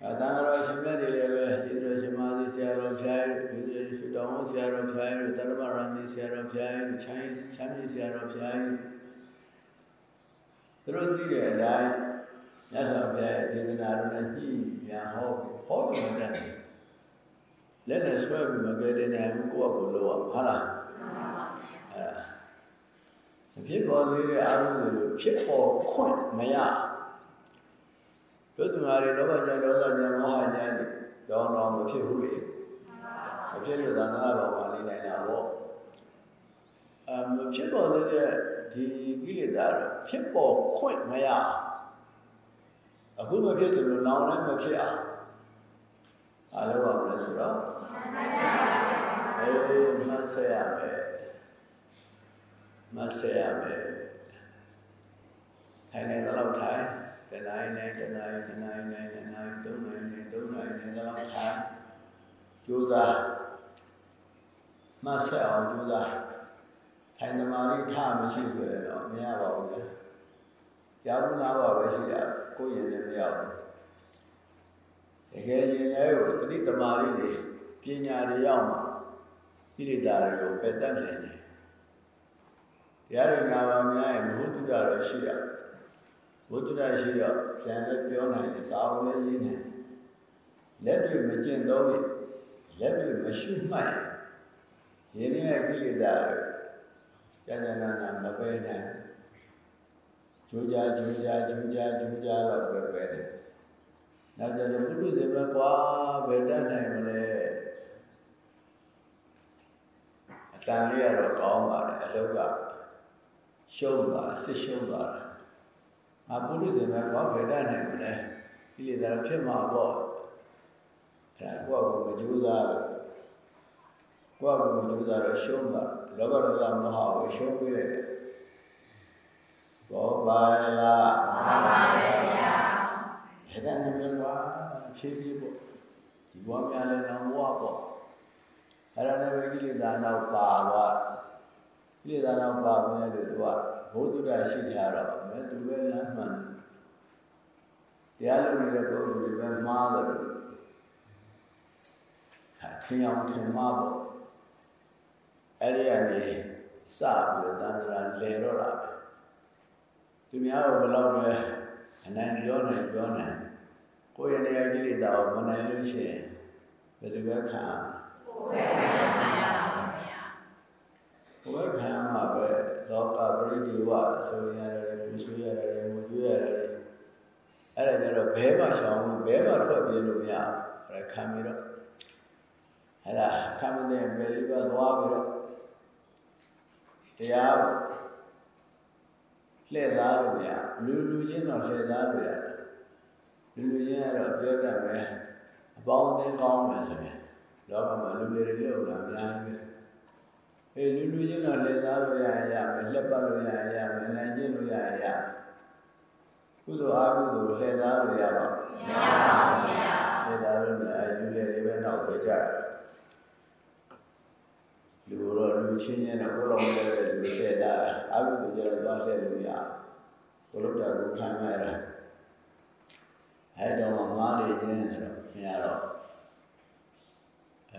Speaker 1: အဲတန်ဃာတော်ရှင်မြတ်တွေလည်းပဲကျေးဇူးရှင်မာသီဆရာတော်ဖျားကျေးဇူးရှင်တော်ဆရာတော်ဖျားတရမရန်သီဆရာတော်ဖျားချမ်းချမ်းမြေဆရာတော်ဖျားသူတို့သိတဲ့အတိုင်းမြတ်စွာဘုရားရဲ့ဒေသနာတော်နဲ့ညှိပြန်ဟောပြီးဟောပြီးမှတတ်တယ် လက်နဲ့ဆွဲပြီးမကယ်တင်နိုင်ဘူးကိုယ့်အကူလို့ရမှာဟုတ်လားအဲဖြစ်ပေါ်သေးတဲ့အာရုံတွေဖြစ်ပေါ်ခွင့်မရတို့သူမာတွေလောဘကြဒေါသကြမောဟကြတွေတောင်းတော့မဖြစ်ဘူးလေမဖြစ်လို့သာသနာ့ဘောင်မှာနေနိုင်တာပေါ့အမဖြစ်ပေါ်သေးတဲ့ဒီကိလေသာတွေဖြစ်ပေါ်ခွင့်မရအခုမဖြစ်တယ်လို့နောင်လည်းမဖြစ်အောင်အားလုံးပါမလဲဆိုတော့ အေးမဆက်ရမယ်မဆက်ရမယ်ထိုင်နေတော့ထိုင်တနိုင်နိုင်တနိုင်တနိုင်နိုင်တနိုင်သုံးနိုင်နိုင်သုံးနိုင်နိုင်တော့ထိုင်ကြိုးစားမဆက်အောင်ကြိုးစားထိုင်သမာဓိထမရှိဆိုရင်တော့မရပါဘူးလေကြားဘူးနာပါပဲရှိတာကိုယ်ရင်လည်းမရဘူးတကယ်ရင်လည်းကိုတတိတမာဓိတွေ ပညာတွေရောက်မှဣရိတာတွေကိုပယ်တတ်နိုင်တယ်တရားတွေနာပါများရင်မဟုတ်တုဒ္ဒတော့ရှိရဘုဒ္ဓရရှိတော့ပြန်လည်းပြောနိုင်တယ်စာအုပ်လည်းရေးနိုင်လက်တွေမကျင့်သုံးရင်လက်တွေမရှုမှတ်ရင်ယင်းရဲ့ကိလေသာတွေကြာကြာနာနာမပယ်နိုင်ကြိုးကြားကြိုးကြားကြိုးကြားကြိုးကြားတော့ပဲပဲတယ်နောက်ကြတော့ဘုဒ္ဓဇေဘကွာဘယ်တတ်နိုင်မလဲအ တန်လေးကတော့ကောင်းပါတယ်အလောက်ကရှုံးပါစစ်ရှုံးပါတယ်အပုရိသေမဲ့ဘာဘယ်တတ်နိုင်မလဲကိလေသာဖြစ်မှာပေါ့အဲကိုယ့်ကိုမကြိုးစားလို့ကိုယ့်ကိုမကြိုးစားတော့ရှုံးတာလောဘဒေါသမောဟကိုရှုံးပေးလိုက်တယ်ဘောပါလား
Speaker 2: မှန်ပါဗျာ
Speaker 1: အဲ့ဒါနဲ့လည်းကွာဖြည်းဖြည်းပေါ့ဒီဘဝများလည်းတော့ဘဝပေါ့ အဲ့ဒါလည်းပဲကိလေသာနောက်ပါသွားကိလေသာနောက်ပါမလဲလို့သူကဘုဒ္ဓတရှိကြတော့မဲသူပဲလမ်းမှန်တရားလုပ်နေတဲ့ပုဂ္ဂိုလ်တွေပဲမှားတယ်လို့ထင်အောင်ထင်မှားပေါ့အဲ့ဒီကနေစပြီးတော့သံဃာလဲတော့တာပဲသူများကိုဘယ်တော့ပဲအနိုင်ပြောနိုင်ပြောနိုင်ကိုယ့်ရဲ့နေရာကိလေသာကိုမနိုင်လို့ရှိရင်ဘယ်သူပဲခံ
Speaker 2: ကိုယ်ပဲခံရပါဗျာ
Speaker 1: ကိုယ်ပဲခံရမှာပဲလောကပရိဒီဝဆိုရရတယ်ပူဆွေးရတယ်ငိုကြွေးရတယ်အဲ့ဒါကြတော့ဘဲမှရှောင်ဘဲမှထွက်ပြေးလို့မရဘူးအဲ့ခံပြီးတော့အဲ့ဒါခံမတဲ့ဘယ်လေးပါသွားပြီးတော့တရားလှည့်သားလို့မရလူလူချင်းတော့လှည့်သားလို့ရတယ်လူလူချင်းကတော့ပြောတတ်ပဲအပေါင်းအသင်းကောင်းမယ်ဆိုရင် လောကမှာလူတွေတွေလောက်လာအများကြီးပဲအေးလူလူချင်းတော့လှည့်သားလို့ရရင်ရမယ်လက်ပတ်လို့ရရင်ရမယ်နိုင်ကျင့်လို့ရရင်ရကုသိုလ်အားကုသိုလ်လှည့်သားလို့ရပါမ
Speaker 2: ရပါဘူးဗျာ
Speaker 1: လှည့်သားလို့လည်းအဲလူတွေတွေပဲနောက်ပဲကြတာလူတော့လူချင်းချင်းတော့ဘုလောင်တဲ့လူလှည့်သားအားကုသိုလ်ကြတော့သွားလှည့်လို့ရဘုလို့တာကိုခံရတာအဲတော့မားလေခြင်းဆိုတော့မရတော့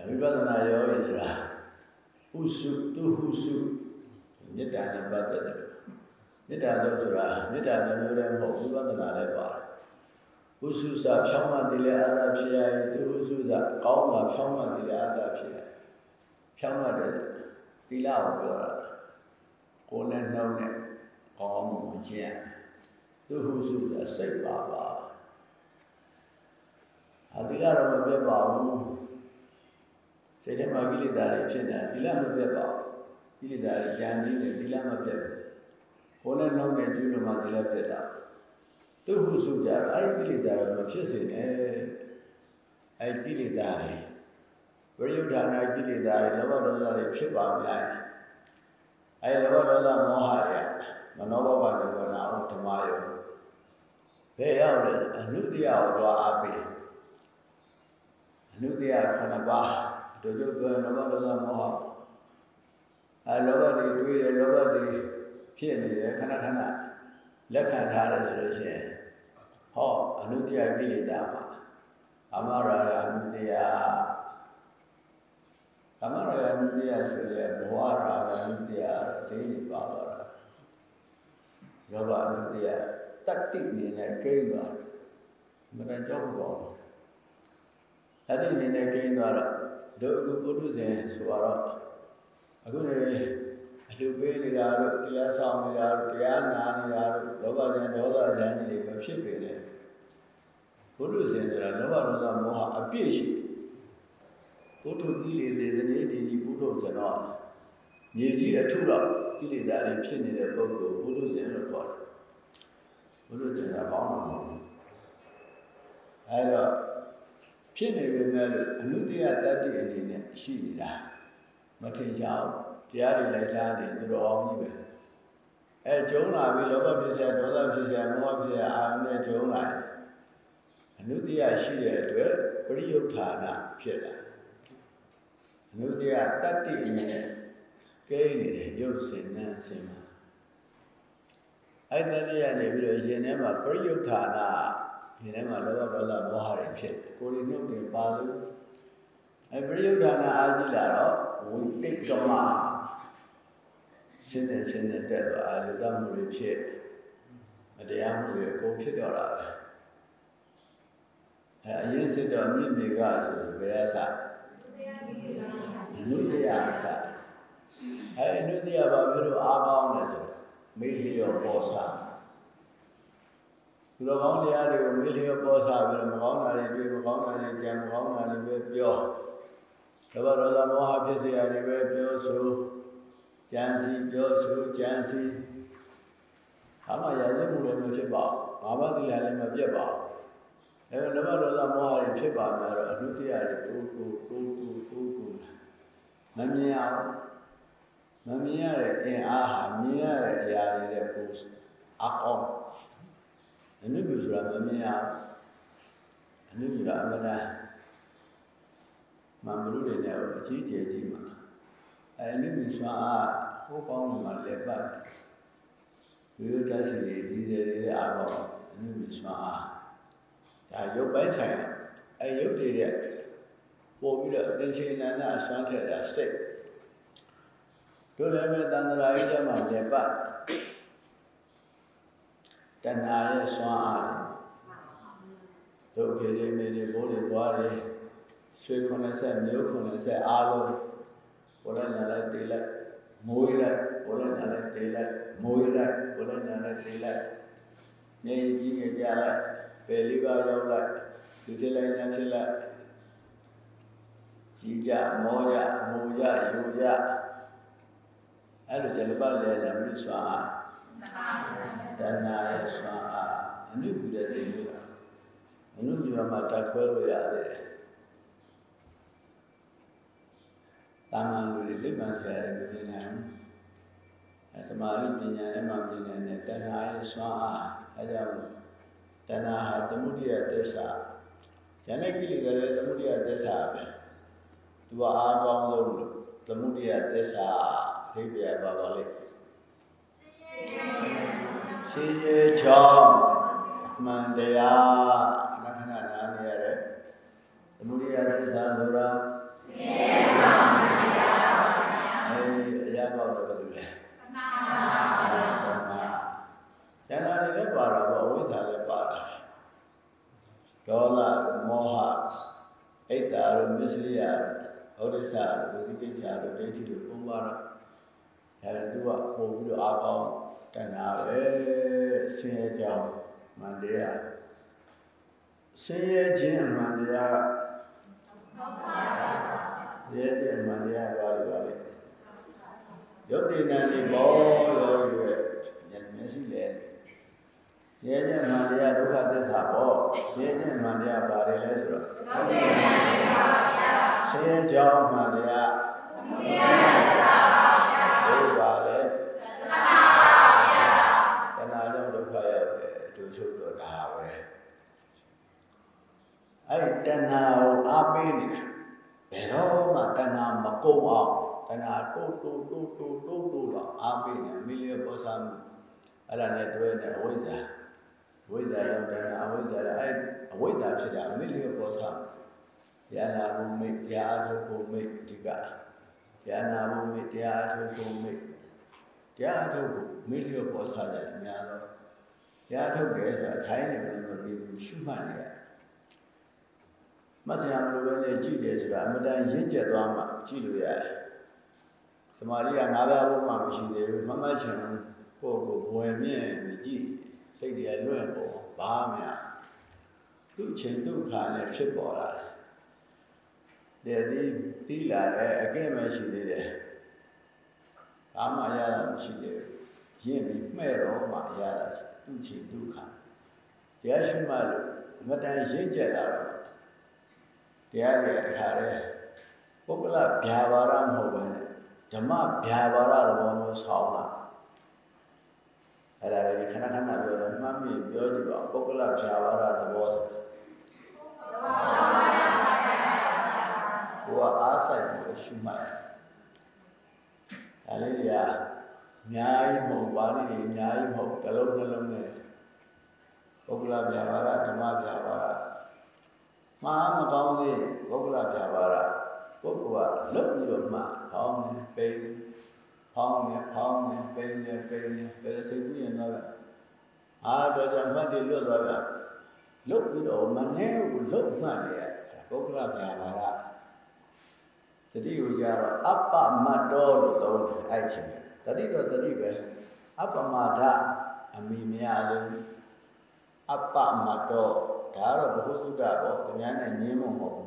Speaker 1: ဝိပဿနာယောဂီဆိုတာဥစုသူဟုစုမေတ္တာနဲ့ပတ်သက်တယ်မေတ္တာလို့ဆိုတာမေတ္တာတစ်မျိုးတည်းမဟုတ်ဝိပဿနာလည်းပါတယ်ဥစုစာဖြောင်းမှတည်လေအတ္တဖြစ်ရည်သူဥစုစာကောင်းတာဖြောင်းမှတည်လေအတ္တဖြစ်ရဖြောင်းမှတဲ့သီလကိုပြောတာကိုယ်နဲ့နှုတ်နဲ့ကောင်းမှုကျင့်သူဟုစုစာစိတ်ပါပါအတိကတော့မပြတ်ပါဘူး စိတ်ထဲမှာကိလေသာတွေဖြစ်နေသီလမပြတ်ပါဘူးကိလေသာတွေကြံနေတယ်သီလမပြတ်ဘူးကိုယ်နဲ့နှောင်းနဲ့ကျူးလို့မှသီလပြတ်တာသူဟုစုကြတော့အဲ့ဒီကိလေသာတွေမဖြစ်စေနဲ့အဲ့ဒီကိလေသာတွေဝိရုဒ္ဓနာကိလေသာတွေလောဘဒေါသတွေဖြစ်ပါများအဲ့လောဘဒေါသမောဟတွေမနောဘောဂဒေဝနာဓမ္မယောဘယ်ရောက်လဲအနုတ္တယကိုသွားအားပေးတယ်အနုတ္တယ9ပါး တို့တို့ပြောလောဘဒေါသမောဟအဲလောဘတွေတွေးတယ်လောဘတွေဖြစ်နေတယ်ခဏခဏလက်ခံထားတယ်ဆိုလို့ရှိရင်ဟောအနုတ္တယကိလေသာမှာအမရာဂအနုတ္တယအမရာဂအနုတ္တယဆိုရဲဘဝရာဂအနုတ္တယဈေးနေပါတော့တာလောဘအနုတ္တယတတ္တိအနေနဲ့ကိန်းသွားမတန်ကြောက်ပါဘူးအဲ့ဒီအနေနဲ့ကိန်းသွားတော့ ဒုအခုပုထုဇဉ်ဆိုတော့အခုနေအလှပေးနေတာတို့တရားဆောင်နေတာတို့တရားနာနေတာတို့လောဘဇံဒေါသဇံတွေမဖြစ်ပေနဲ့ပုထုဇဉ်ဆိုတာလောဘဒေါသမောဟအပြည့်ရှိပုထုကိလေသေဇနေတိဒီပုထုဇဏောမြေကြီးအထုတော့ကိလေသာတွေဖြစ်နေတဲ့ပုဂ္ဂိုလ်ပုထုဇဉ်လို့ခေါ်တယ်ပုထုဇဉ်ကပေါင်းတာမဟုတ်ဘူးအဲတော့ ဖြစ်နေပေမဲ့လို့အနုတ္တရတတ္တိအနေနဲ့ရှိနေတာမထင်ရှားဘူးတရားတွေလိုက်စားနေသူတော်အောင်ကြီးပဲအဲကျုံလာပြီလောဘဖြစ်စေဒေါသဖြစ်စေမောဟဖြစ်စေအာရုံနဲ့ကျုံလာအနုတ္တရရှိတဲ့အတွက်ပရိယုဋ္ဌာနဖြစ်လာအနုတ္တရတတ္တိအနေနဲ့ကဲနေတဲ့ရုပ်စင်နံစင်မှာအဲ့တတ္တိရနေပြီးတော့ရင်ထဲမှာပရိယုဋ္ဌာန ရှင်ထဲမှာလောဘဒေါသမောဟတွေဖြစ်ကိုယ်တွေနှုတ်တွေပါလို့အဲပရိယုဌာဏအာကြည့်လာတော့ဝိတိတ်ကမရှင်းနေရှင်းနေတက်တော့အာလူတမှုတွေဖြစ်မတရားမှုတွေအကုန်ဖြစ်တော့တာပဲအဲအရင်စစ်တော့မြင့်မြေကဆိုဘယ်အစနုတ္တယအစအဲနုတ္တယဘာဖြစ်လို့အားကောင်းလဲဆိုမေလျောပေါ်စား သူတော်ကောင်းတရားတွေကိုမေလျောပေါ်စားပြီးတော့မကောင်းတာတွေတွေ့မကောင်းတာတွေကြံမကောင်းတာတွေပဲပြောလောဘဒေါသမောဟဖြစ်စေရတယ်ပဲပြောဆိုကြံစီပြောဆိုကြံစီအမှရာဇမှုလည်းမဖြစ်ပါဘူးဘာမှသီလလည်းမပြတ်ပါဘူးအဲလောဘဒေါသမောဟတွေဖြစ်ပါများတော့အနုတ္တရတွေကိုကိုကိုကိုကိုကိုမမြင်အောင်မမြင်ရတဲ့အင်အားဟာမြင်ရတဲ့အရာတွေတဲ့ပိုအကောင်း အနုပ္ပဆိုတာမမြင်ရအနုပ္ပကအမှန်တမ်းမန္တလူတွေနဲ့အကြီးကျယ်ကြီးမှာအဲလူမီဆွမ်းအားဟိုကောင်းမှာလည်းပတ်ရိုးရိုးတက်စီတွေဒီဇယ်တွေအားတော့လူမီဆွမ်းအားဒါရုပ်ပိုင်းဆိုင်အဲရုပ်တွေတဲ့ပို့ပြီးတော့သင်္ချေနန္ဒအစွမ်းထက်တာစိတ်တို့လည်းပဲတန္တရာကြီးထဲမှာလည်းပတ် တဏှာရဲ့စွမ်းအားတို့ဖေလေးမေလေးဘိုးတွေဘွားတွေရွှေ90မျိုး90အားလုံးဘလိုက်နာလိုက်တေးလိုက်မွေးလိုက်ဘလိုက်နာလိုက်တေးလိုက်မွေးလိုက်ဘလိုက်နာလိုက်တေးလိုက်မျက်ရည်ကြီးငယ်ကြလိုက်ပယ်လေးပါးရောက်လိုက်ဒီဖြစ်လိုက်နဲ့ဖြစ်လိုက်ကြီးကြမောကြမူကြယူကြအဲ့လိုဇလပတ်လဲလည်းမိစွာ တဏှာရဲ့စွာအနုပြုတဲ့တိမ်လို့အနုပြုမှာတတ်ခွဲလို့ရတယ်တာမန်လူတွေလိမ္မာဆရာတွေမမြင်နိုင်ဘူးသမာဓိပညာနဲ့မှမြင်နိုင်တဲ့တဏှာရဲ့စွမ်းအားအဲကြောင့်တဏှာဟာသမုဒိယသစ္စာဉာဏ်နဲ့ကိလေသာလည်းသမုဒိယသစ္စာပဲသူကအားကောင်းဆုံးလို့သမုဒိယသစ္စာအဓိပ္ပာယ်ပါပါလိမ့် ရှင်းရဲချောင်းမှန်တရားခဏခဏနားနေရတယ်သမုဒိယသစ္စာဆိုတာရှင်းရဲချောင်းမှန်တရားပါဗျာအဲအရာကောက်တော့ဘယ်လိုလဲမှန်ပါပါဘုရားဉာဏ်တွေလည်းပါတာပေါ့အဝိဇ္ဇာလည်းပါတာဒေါသမောဟအိတ်တာတို့မစ္စရိယဩဒိသတို့ဒီကိစ္စတို့ဒိဋ္ဌိတို့ပုံပါတော့အဲဒီသူကပို့ပြီးတော့အားကောင်း တဏှာပဲဆင်းရဲကြောင်းမှန်တရားဆင်းရဲခြင်းအမှန်တရားရဲခြင်းအမှန်တရားပါလို့ပါလေရုပ်တည်နာနေဘောရောရွယ်မျက်စိလဲရဲခြင်းအမှန်တရားဒုက္ခသစ္စာပေါ့ရဲခြင်းအမှန်တရားပါတယ်လဲဆိုတော့ရုပ်တည်နာနေပါဗျာဆင်းရဲကြောင်းအမှန်တရားဆင်းရဲ အဲ့ဒီတဏှာကိုအားပေးနေတာဘယ်တော့မှတဏှာမကုန်အောင်တဏှာတိုးတိုးတိုးတိုးတိုးတိုးတော့အားပေးနေမိလျောပေါ်စားမှုအဲ့ဒါနဲ့တွဲနေအဝိဇ္ဇာဝိဇ္ဇာရောက်တယ်အဝိဇ္ဇာလည်းအဲ့အဝိဇ္ဇာဖြစ်တာမိလျောပေါ်စားယန္နာဘုမိတ်တရားထုတ်ဘုမိတ်အဓိကယန္နာဘုမိတ်တရားထုတ်ဘုမိတ်တရားထုတ်မိလျောပေါ်စားတယ်များတော့တရားထုတ်တယ်ဆိုတာထိုင်းနေတယ်လို့ပြောရှုမှတ်နေတယ် မှတ်စရာမလိုပဲနဲ့ကြည့်တယ်ဆိုတာအမတန်ရင့်ကျက်သွားမှကြည့်လို့ရတယ်။သမာဓိကငါးပါးဘုမှမရှိသေးဘူး။မမှတ်ချင်ကိုယ်ကိုဝယ်မြင့်ပြီးကြည့်စိတ်တွေလွင့်ပေါ်ဘာမှသူ့ချင်းဒုက္ခနဲ့ဖြစ်ပေါ်လာတယ်။တည်သည်တီးလာတဲ့အကဲ့မဲ့ရှိသေးတယ်။ဘာမှရတာမရှိသေးဘူး။ရင့်ပြီးမှဲ့တော့မှရတာသူ့ချင်းဒုက္ခ။တရားရှိမှလို့အမတန်ရင့်ကျက်လာတော့ တရားတွေကတခါတည်းပုဂ္ဂလဗျာပါဒမဟုတ်ဘဲနဲ့ဓမ္မဗျာပါဒသဘောမျိုးဆောင်လာအဲ့ဒါလည်းခဏခဏပြောတော့မှတ်မိပြောကြည့်ပါပုဂ္ဂလဗျာပါဒသဘောဆိုတာကိုယ်ကအားဆိုင်လို့ရှုမှတ်ဒါလေးတွေကအများကြီးမဟုတ်ပါနဲ့အများကြီးမဟုတ်တစ်လုံးနှလုံးနဲ့ပုဂ္ဂလဗျာပါဒဓမ္မဗျာပါဒ မှားမကောင်းသေးဘုက္ကလပြပါရပုဂ္ဂိုလ်ကလွတ်ပြီးတော့မှားဖောင်းနေပိန်ဖောင်းနေဖောင်းနေပိန်နေပိန်နေပဲစိတ်ကြီးရင်တော့အာတော့ကြမှတ်တယ်လွတ်သွားတာလွတ်ပြီးတော့မနှဲကိုလွတ်မှတ်နေရဘုက္ကလပြပါရတတိကိုကြတော့အပ္ပမတ်တော်လို့သုံးတယ်အဲ့ချင်းပဲတတိတော့တတိပဲအပ္ပမဒအမိမရဘူးအပ္ပမတ်တော် ဒါကတော့ဘ ഹു သုတပေါ့ခင်ဗျားနဲ့ညင်းမို့မဟုတ်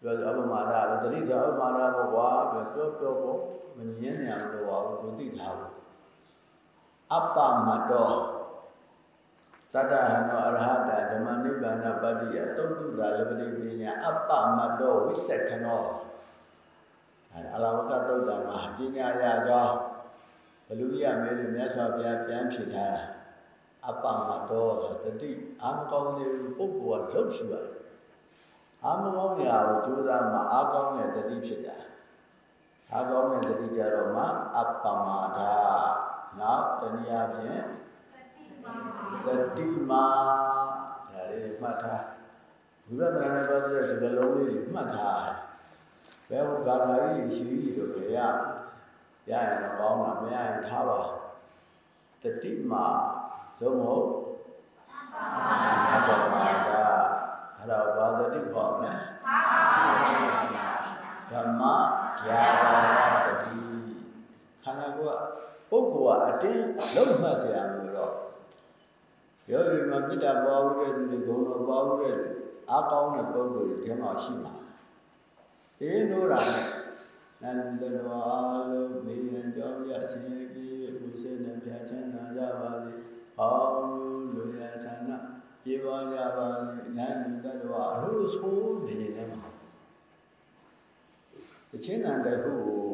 Speaker 1: ပြောအပမာဒပဲတတိကအပမာဒပေါ့ကွာပြောပြောပေါ့မညင်းညာလို့ပါဘူးသူသိထားဘူးအပမတောတတဟနောအရဟတဓမ္မနိဗ္ဗာန်ပတ္တိယတုတ်တုတာလပတိပညာအပမတောဝိသက္ခနောအလာဝကတုတ်တာမှာပညာရကြောင်းဘလူရမဲလို့မြတ်စွာဘုရားပြန်ဖြေထားတာ အပမတော်တတိအာမကောင်းတဲ့ပုဂ္ဂိုလ်ကလှုပ်ရှူရတယ်။အာမကောင်းရာကိုကြိုးစားမှအာကောင်းတဲ့တတိဖြစ်တာ။အာကောင်းတဲ့တတိကြတော့မှအပမဒါနောက်တနည်းအားဖြင့်တတိမာဒါလေးမှတ်ထားဝိပဿနာနဲ့ပတ်သက်တဲ့ဒီလိုလေးတွေမှတ်ထားဘယ်ဘာသာရေးရှိကြီးတို့ပဲရရရင်တော့ကောင်းတာမရရင်ထားပါတတိမာ သို့မဟုတ်သဗ္ဗပါဒအဲ့ဒါဘာသတိခေါ်မလဲဓမ္မဗျာပါဒသတိခန္ဓာကိုယ်ကပုဂ္ဂိုလ်ကအတင်းလုံးမှတ်เสียရမလို့တော့ယောဂီမှာမေတ္တာပွားမှုတဲ့သူတွေဂုဏ်တော်ပွားမှုတဲ့သူအကောင်းတဲ့ပုဂ္ဂိုလ်တွေဒီမှာရှိမှာအေးနိုးတာနဲ့နန္ဒတော်အားလုံးမေယံကြောင့်ရရှင် အောင်လူရဆန္ဒပြေပါကြပါစေအနန္တတ္တဝအလိုဆိုးနေနေမှာတခြင်းနာတခုကို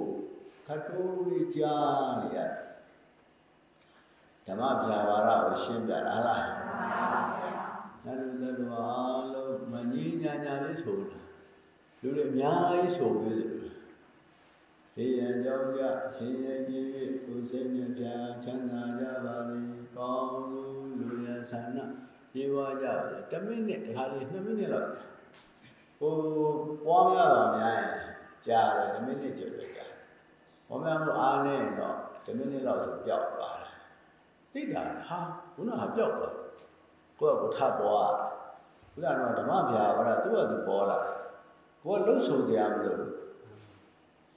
Speaker 1: ခတ်တိုးပြီးကြားနေရဓမ္မပြဘာရကိုရှင်းပြတာလားမှန်ပါဗျာနန္တတ္တဝအလုံးမငြိညာညာလေးဆိုတာလူတွေအများကြီးဆိုပြီးဘေးရန်ကြောင့်ကြရှင်ရဲ့ပြည့်ကိုယ်စိတ်နဲ့ပြချမ်းသာကြပါစေ အောင်လို့လူရန်ဆန္ဒနေွားကြပါလေ1မိနစ်ဒါလေး2မိနစ်လောက်ဟိုပွားများပါများရင်ကြာတယ်1မိနစ်ကျော်တယ်ကြာပွားများမှုအားနဲ့တော့1မိနစ်လောက်ဆိုပျောက်သွားတယ်သိတာဟာခုနကပျောက်သွားကိုယ့်ကထပ်ပွားခုနကတော့ဓမ္မပြာဘာလဲသူ့ကသူပေါ်လာကိုယ်လှုပ်ဆောင်ကြရမလို့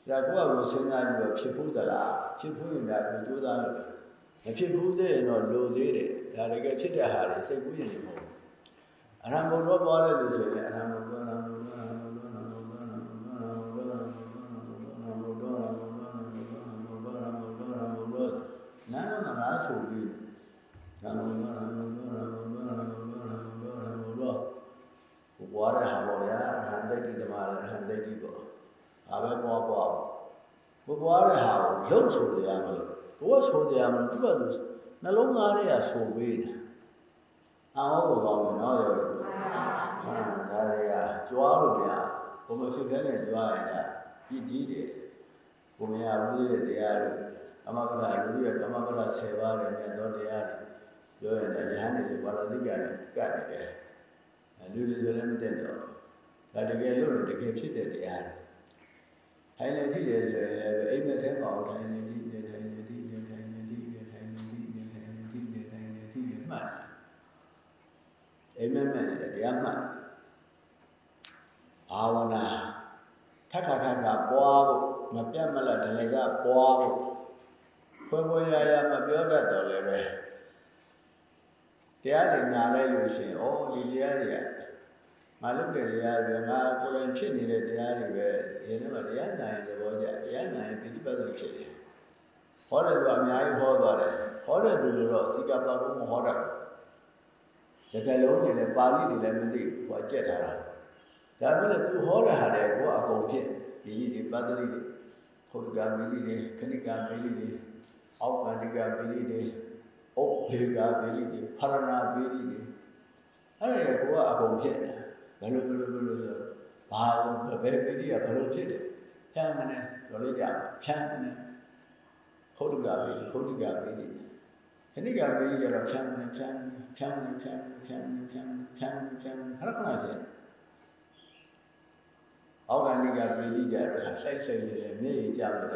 Speaker 1: ဒါကိုယ့်ကိုစဉ်းစားကြည့်တော့ဖြစ်ဖို့သလားဖြစ်ဖို့ရင်ဒါကိုကြိုးစားလို့ မဖြစ်ဘူးသေးရင်တော့လိုသေးတယ်ဒါတကယ်ဖြစ်တဲ့ဟာတွေစိတ်ကူးရင်မဟုတ်ဘူးအရဟံဘုရောပွားတဲ့လူဆိုရင်အရဟံဘုရောနာမမလားဆိုပြီးနာမမလားနာမမလားနာမမလားနာမမလားနာမမလားနာမမလားဟိုပွားတဲ့ဟာပေါ့ဗျာအရဟံတိတ်တိဓမ္မအရဟံတိတ်တိပေါ့ဒါပဲပွားပွားဟိုပွားတဲ့ဟာကိုလုံဆိုရရမလို့ ကိုယ်ဆိုရမလို့သူကသူနှလုံးသားထဲကဆိုပေးတာအာဟောကောင်းတယ်နော်ရောဟာဒါဖြစ်ခဲနဲ့ကြွားရင်ဒါပြည့်ကြီးတယ်ကိုမရဘူးတဲ့တရားတွေအမဂ္ဂလူရဲ့ကမ္မဂ္ဂ10ပါးတဲ့မြတ်သောတရားတွေပြောရင်ဒါယဟန်တွေဘာသာတိကနဲ့ကတ်နေတယ်လူတွေဆိုလည်းမတက်တော့ဒါတကယ်လို့တကယ်ဖြစ်တဲ့တရားတွေထိုင်နေထိတယ်ဆိုရင်လည်းအိမ်မက်ထဲမှာထိုင်နေထိနေထိုင်နေထိနေထိုင်နေထိနေထိုင်နေထိနေထိုင်နေထိနေထိုင်နေထိနေမှတ် အိမ်မက်မဲ့တယ်တရားမှတ်အာဝနာထထထထပွားဖို့မပြတ်မလတ်တလည်းကပွားဖို့ဖွယ်ဖွယ်ရရမပြောတတ်တော့လည်းပဲတရားတွေနာလိုက်လို့ရှိရင်ဩဒီတရားတွေကငါလုပ်တဲ့တရားတွေငါကိုယ်တိုင်ဖြစ်နေတဲ့တရားတွေပဲဒီနေ့မှတရားနာရင်သဘောကျတရားနာရင်ပြိပတ်စုဖြစ်တယ်ဟောတဲ့သူအများကြီးဟောသွားတယ်ဟောတဲ့သူလိုတော့စီကပါဘုံမဟောတတ် စကားလုံးတွေလည်းပါဠိတွေလည်းမသိဘူးဟောကြက်ထားတာဒါပေမဲ့သူဟောတဲ့ဟာတွေကိုအကုန်ဖြစ်ဒီကြီးဒီပတ္တိတွေခုတ်ကမီလိတွေခဏိကမီလိတွေအောက်ကန္တိကမီလိတွေဥပ္ပေကမီလိတွေဖရဏမီလိတွေအဲ့ဒါကိုကအကုန်ဖြစ်တယ်ဘယ်လိုဘယ်လိုဘယ်လိုဆိုဘာဘယ်ပီတိကဘယ်လိုဖြစ်တယ်ဖြမ်းမနေတော်လေးကြဖြမ်းမနေခုတ်ကမီလိခုတ်ကမီလိခဏိကမီလိကတော့ဖြမ်းမနေဖြမ်းဖြမ်းမနေဖြမ်းဖြမ်းဖြမ်းဖြမ်းဖြမ်းခဏခဏဖြစ်အောက်ကဏိကပေတိကြတော့လှိုက်လှိုက်နေတယ်မျက်ရည်ကျမှလ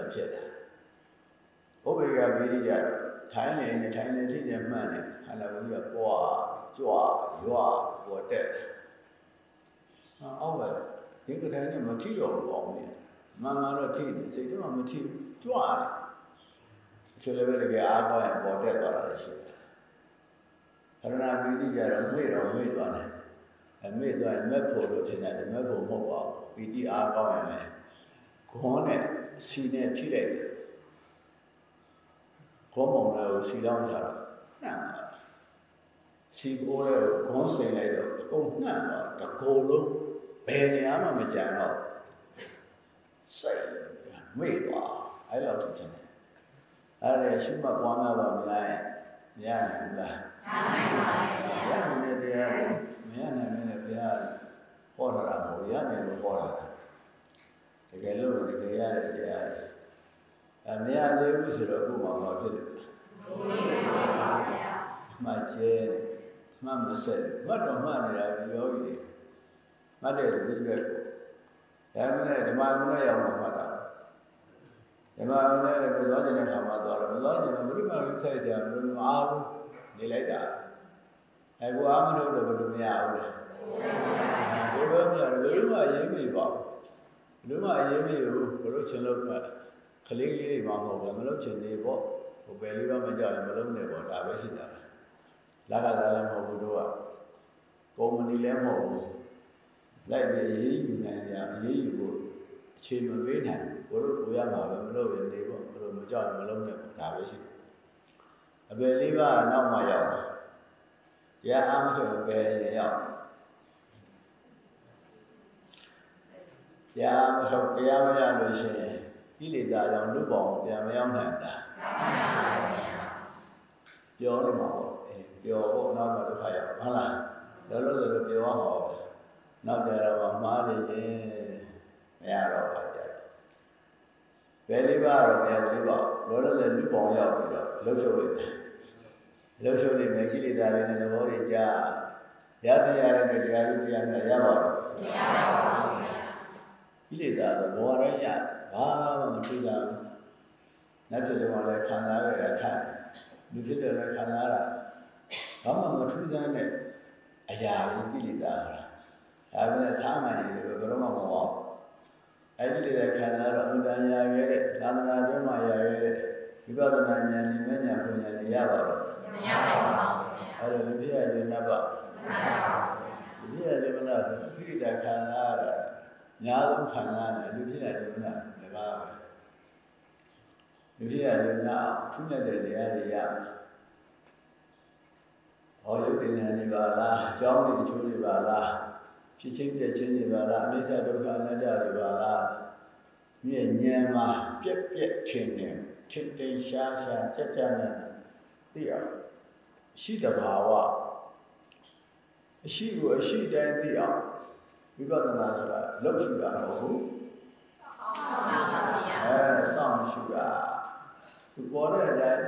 Speaker 1: ည်းဖြစ်တာဘုဗေကပေတိကြတော့ထိုင်းနေနေထိုင်းနေထိနေမှန်နေဟာလာဘူးကပွားကြွရွာပေါ်တက်အောက်ကဒီကထိုင်းနဲ့မထိတော့ဘူးပေါ့မြင်မှန်မှန်တော့ထိနေစိတ်ထဲမှာမထိကြွတယ်အ ချေလည်းပဲတကယ်အားကောင်းရင်ပေါ်တက်သွားတာလည်းရှိတယ်ခရဏပေတိကြတော့မေ့တော့မေ့သွားတယ်အမေ့သွားရင်မက်ဖို့လို့ထင်တယ်မက်ဖို့မဟုတ်ပါဘူးပီတိအားကောင်းရင်လည်းခွန်းနဲ့စီနဲ့ထိလိုက်တယ်ခွန်းပုံလည်းစီလောင်းကြတော့နှံ့ပါစီပိုးလည်းခွန်းစိန်လိုက်တော့အကုန်နှံ့သွားတကိုယ်လုံးဘယ်နေရာမှမကြံတော့စိတ်မေ့သွားအဲ့လိုဖြစ်တယ် အဲ့ဒါရှုမှတ်ပွားများပါမလားမရနိုင်ဘူးလား
Speaker 2: ရနိုင်ပါ
Speaker 1: ဘူးရနိုင်တဲ့တရားတွေမရနိုင်တဲ့ဘုရားဟောထားတာမဟုတ်ရနိုင်လို့ဟောတာတကယ်လို့တကယ်ရတဲ့တရားတွေအမရသေးဘူးဆိုတော့အခုမှမဖြစ်လို့မှတ်ကျဲမှတ်မဆက်မှတ်တော့မှတ်နေတာယောဂီတွေမှတ်တဲ့လူတွေပဲဒါမှလည်းဓမ္မမနဲ့ရောက်မှမှတ်တာဓ မ္မမနဲ့လည်းသွားကျင်တဲ့ခါမှသွားတော့မသွားကျင်ဘယ်လိုမှလူဆိုင်ကြဘယ်လိုမအားဘူးနေလိုက်တာအဲကိုအားမလို့တော့ဘယ်လိုမရဘူးလဲဘယ်လိုမရလဲဘယ်လိုမှအရေးမေးပါဘူးဘယ်လိုမှအရေးမေးဘူးဘယ်လိုချင်လို့ကကလေးလေးတွေမှမဟုတ်ဘူးမလုပ်ချင်နေပေါ့ဟိုပဲလေးပါမကြောက်ရင်မလုပ်နဲ့ပေါ့ဒါပဲရှိတာလာကသာလည်းမဟုတ်ဘူးတို့ကကုမ္ပဏီလည်းမဟုတ်ဘူးလိုက်ပြီးအရေးယူနိုင်ကြအရေးယူဖို့အခြေမပေးနိုင်ဘူး ဘလို့ကိုရမှာပဲမလုပ်ရင်နေပေါ့မလို့မကြောက်ရင်မလုပ်နဲ့ပေါ့ဒါပဲရှိတယ်အပယ်လေးပါးနောက်မှရောက်တယ်တရားအားမထုတ်ဘယ်ရင်ရောက်တရားမထုတ်တရားမရလို့ရှိရင်ကိလေသာကြောင့်လူပေါင်းပြန်မရောက်နိုင်တာပြောနေမှာပေါ့အဲပြောဖို့နောက်မှဒုက္ခရောက်ဟုတ်လားလောလောဆယ်လိုပြောအောင်ဟောနောက်ကြတော့မှားနေခြင်းမရတော့ပါကြ ဘယ်လေးပါတော့မရဘူးလေးပါလောလောဆယ်လူပေါင်းရောက်ပြီးတော့လှုပ်ရှုပ်နေတယ်လှုပ်ရှုပ်နေမယ်ကိလေသာတွေနဲ့သဘောတွေကြားရတရားတွေနဲ့တရားတွေတရားများရပါတော့မရပါဘူးကိလေသာသဘောတိုင်းရဘာမှမထူးစားဘူးနတ်ဖြစ်လို့လည်းခံစားရတာထားလူဖြစ်တယ်လည်းခံစားရတာဘာမှမထူးစားတဲ့အရာကိုကိလေသာဒါပေမဲ့စားမှန်ရင်လည်းဘယ်တော့မှမဟုတ်ဘူး အဲ့ဒီလေခံစားတော့အမှန်တရားရခဲ့တဲ့သာသနာ့တွင်မှာရခဲ့တဲ့ဝိပဿနာဉာဏ်နဲ့ဉာဏ်ပညာတွေရပါတော့
Speaker 2: မရပါဘူး
Speaker 1: အဲ့တော့လူပြည့်ရည်နတ်ပါမရပါဘူးလူပြည့်ရည်မနာခိရိတာခံစားရတာညာဆုံးခံစားရတယ်လူပြည့်ရည်မနာတကားပဲလူပြည့်ရည်နာထူးမြတ်တဲ့တရားတွေရဟောရုပ်တင်နေပါလားအကြောင်းတွေအကျိုးတွေပါလား ဖြစ်ချင်းပြည့်ချင်းတွေပါလားအနိစ္စဒုက္ခအနတ္တတွေပါလားမြင့်ဉာဏ်မှာပြက်ပြက်ထင်တယ်ထင်တင်ရှားရှားကြက်ကြနဲ့သိအောင်ရှိတဘာဝအရှိကိုအရှိတိုင်းသိအောင်ဝိပဿနာဆိုတာလှုပ်ရှုတာမဟုတ်ဘူး
Speaker 2: မှန်ပါဗျာ
Speaker 1: အဲစောင့်ရှုတာသူပေါ်တဲ့အတိုင်း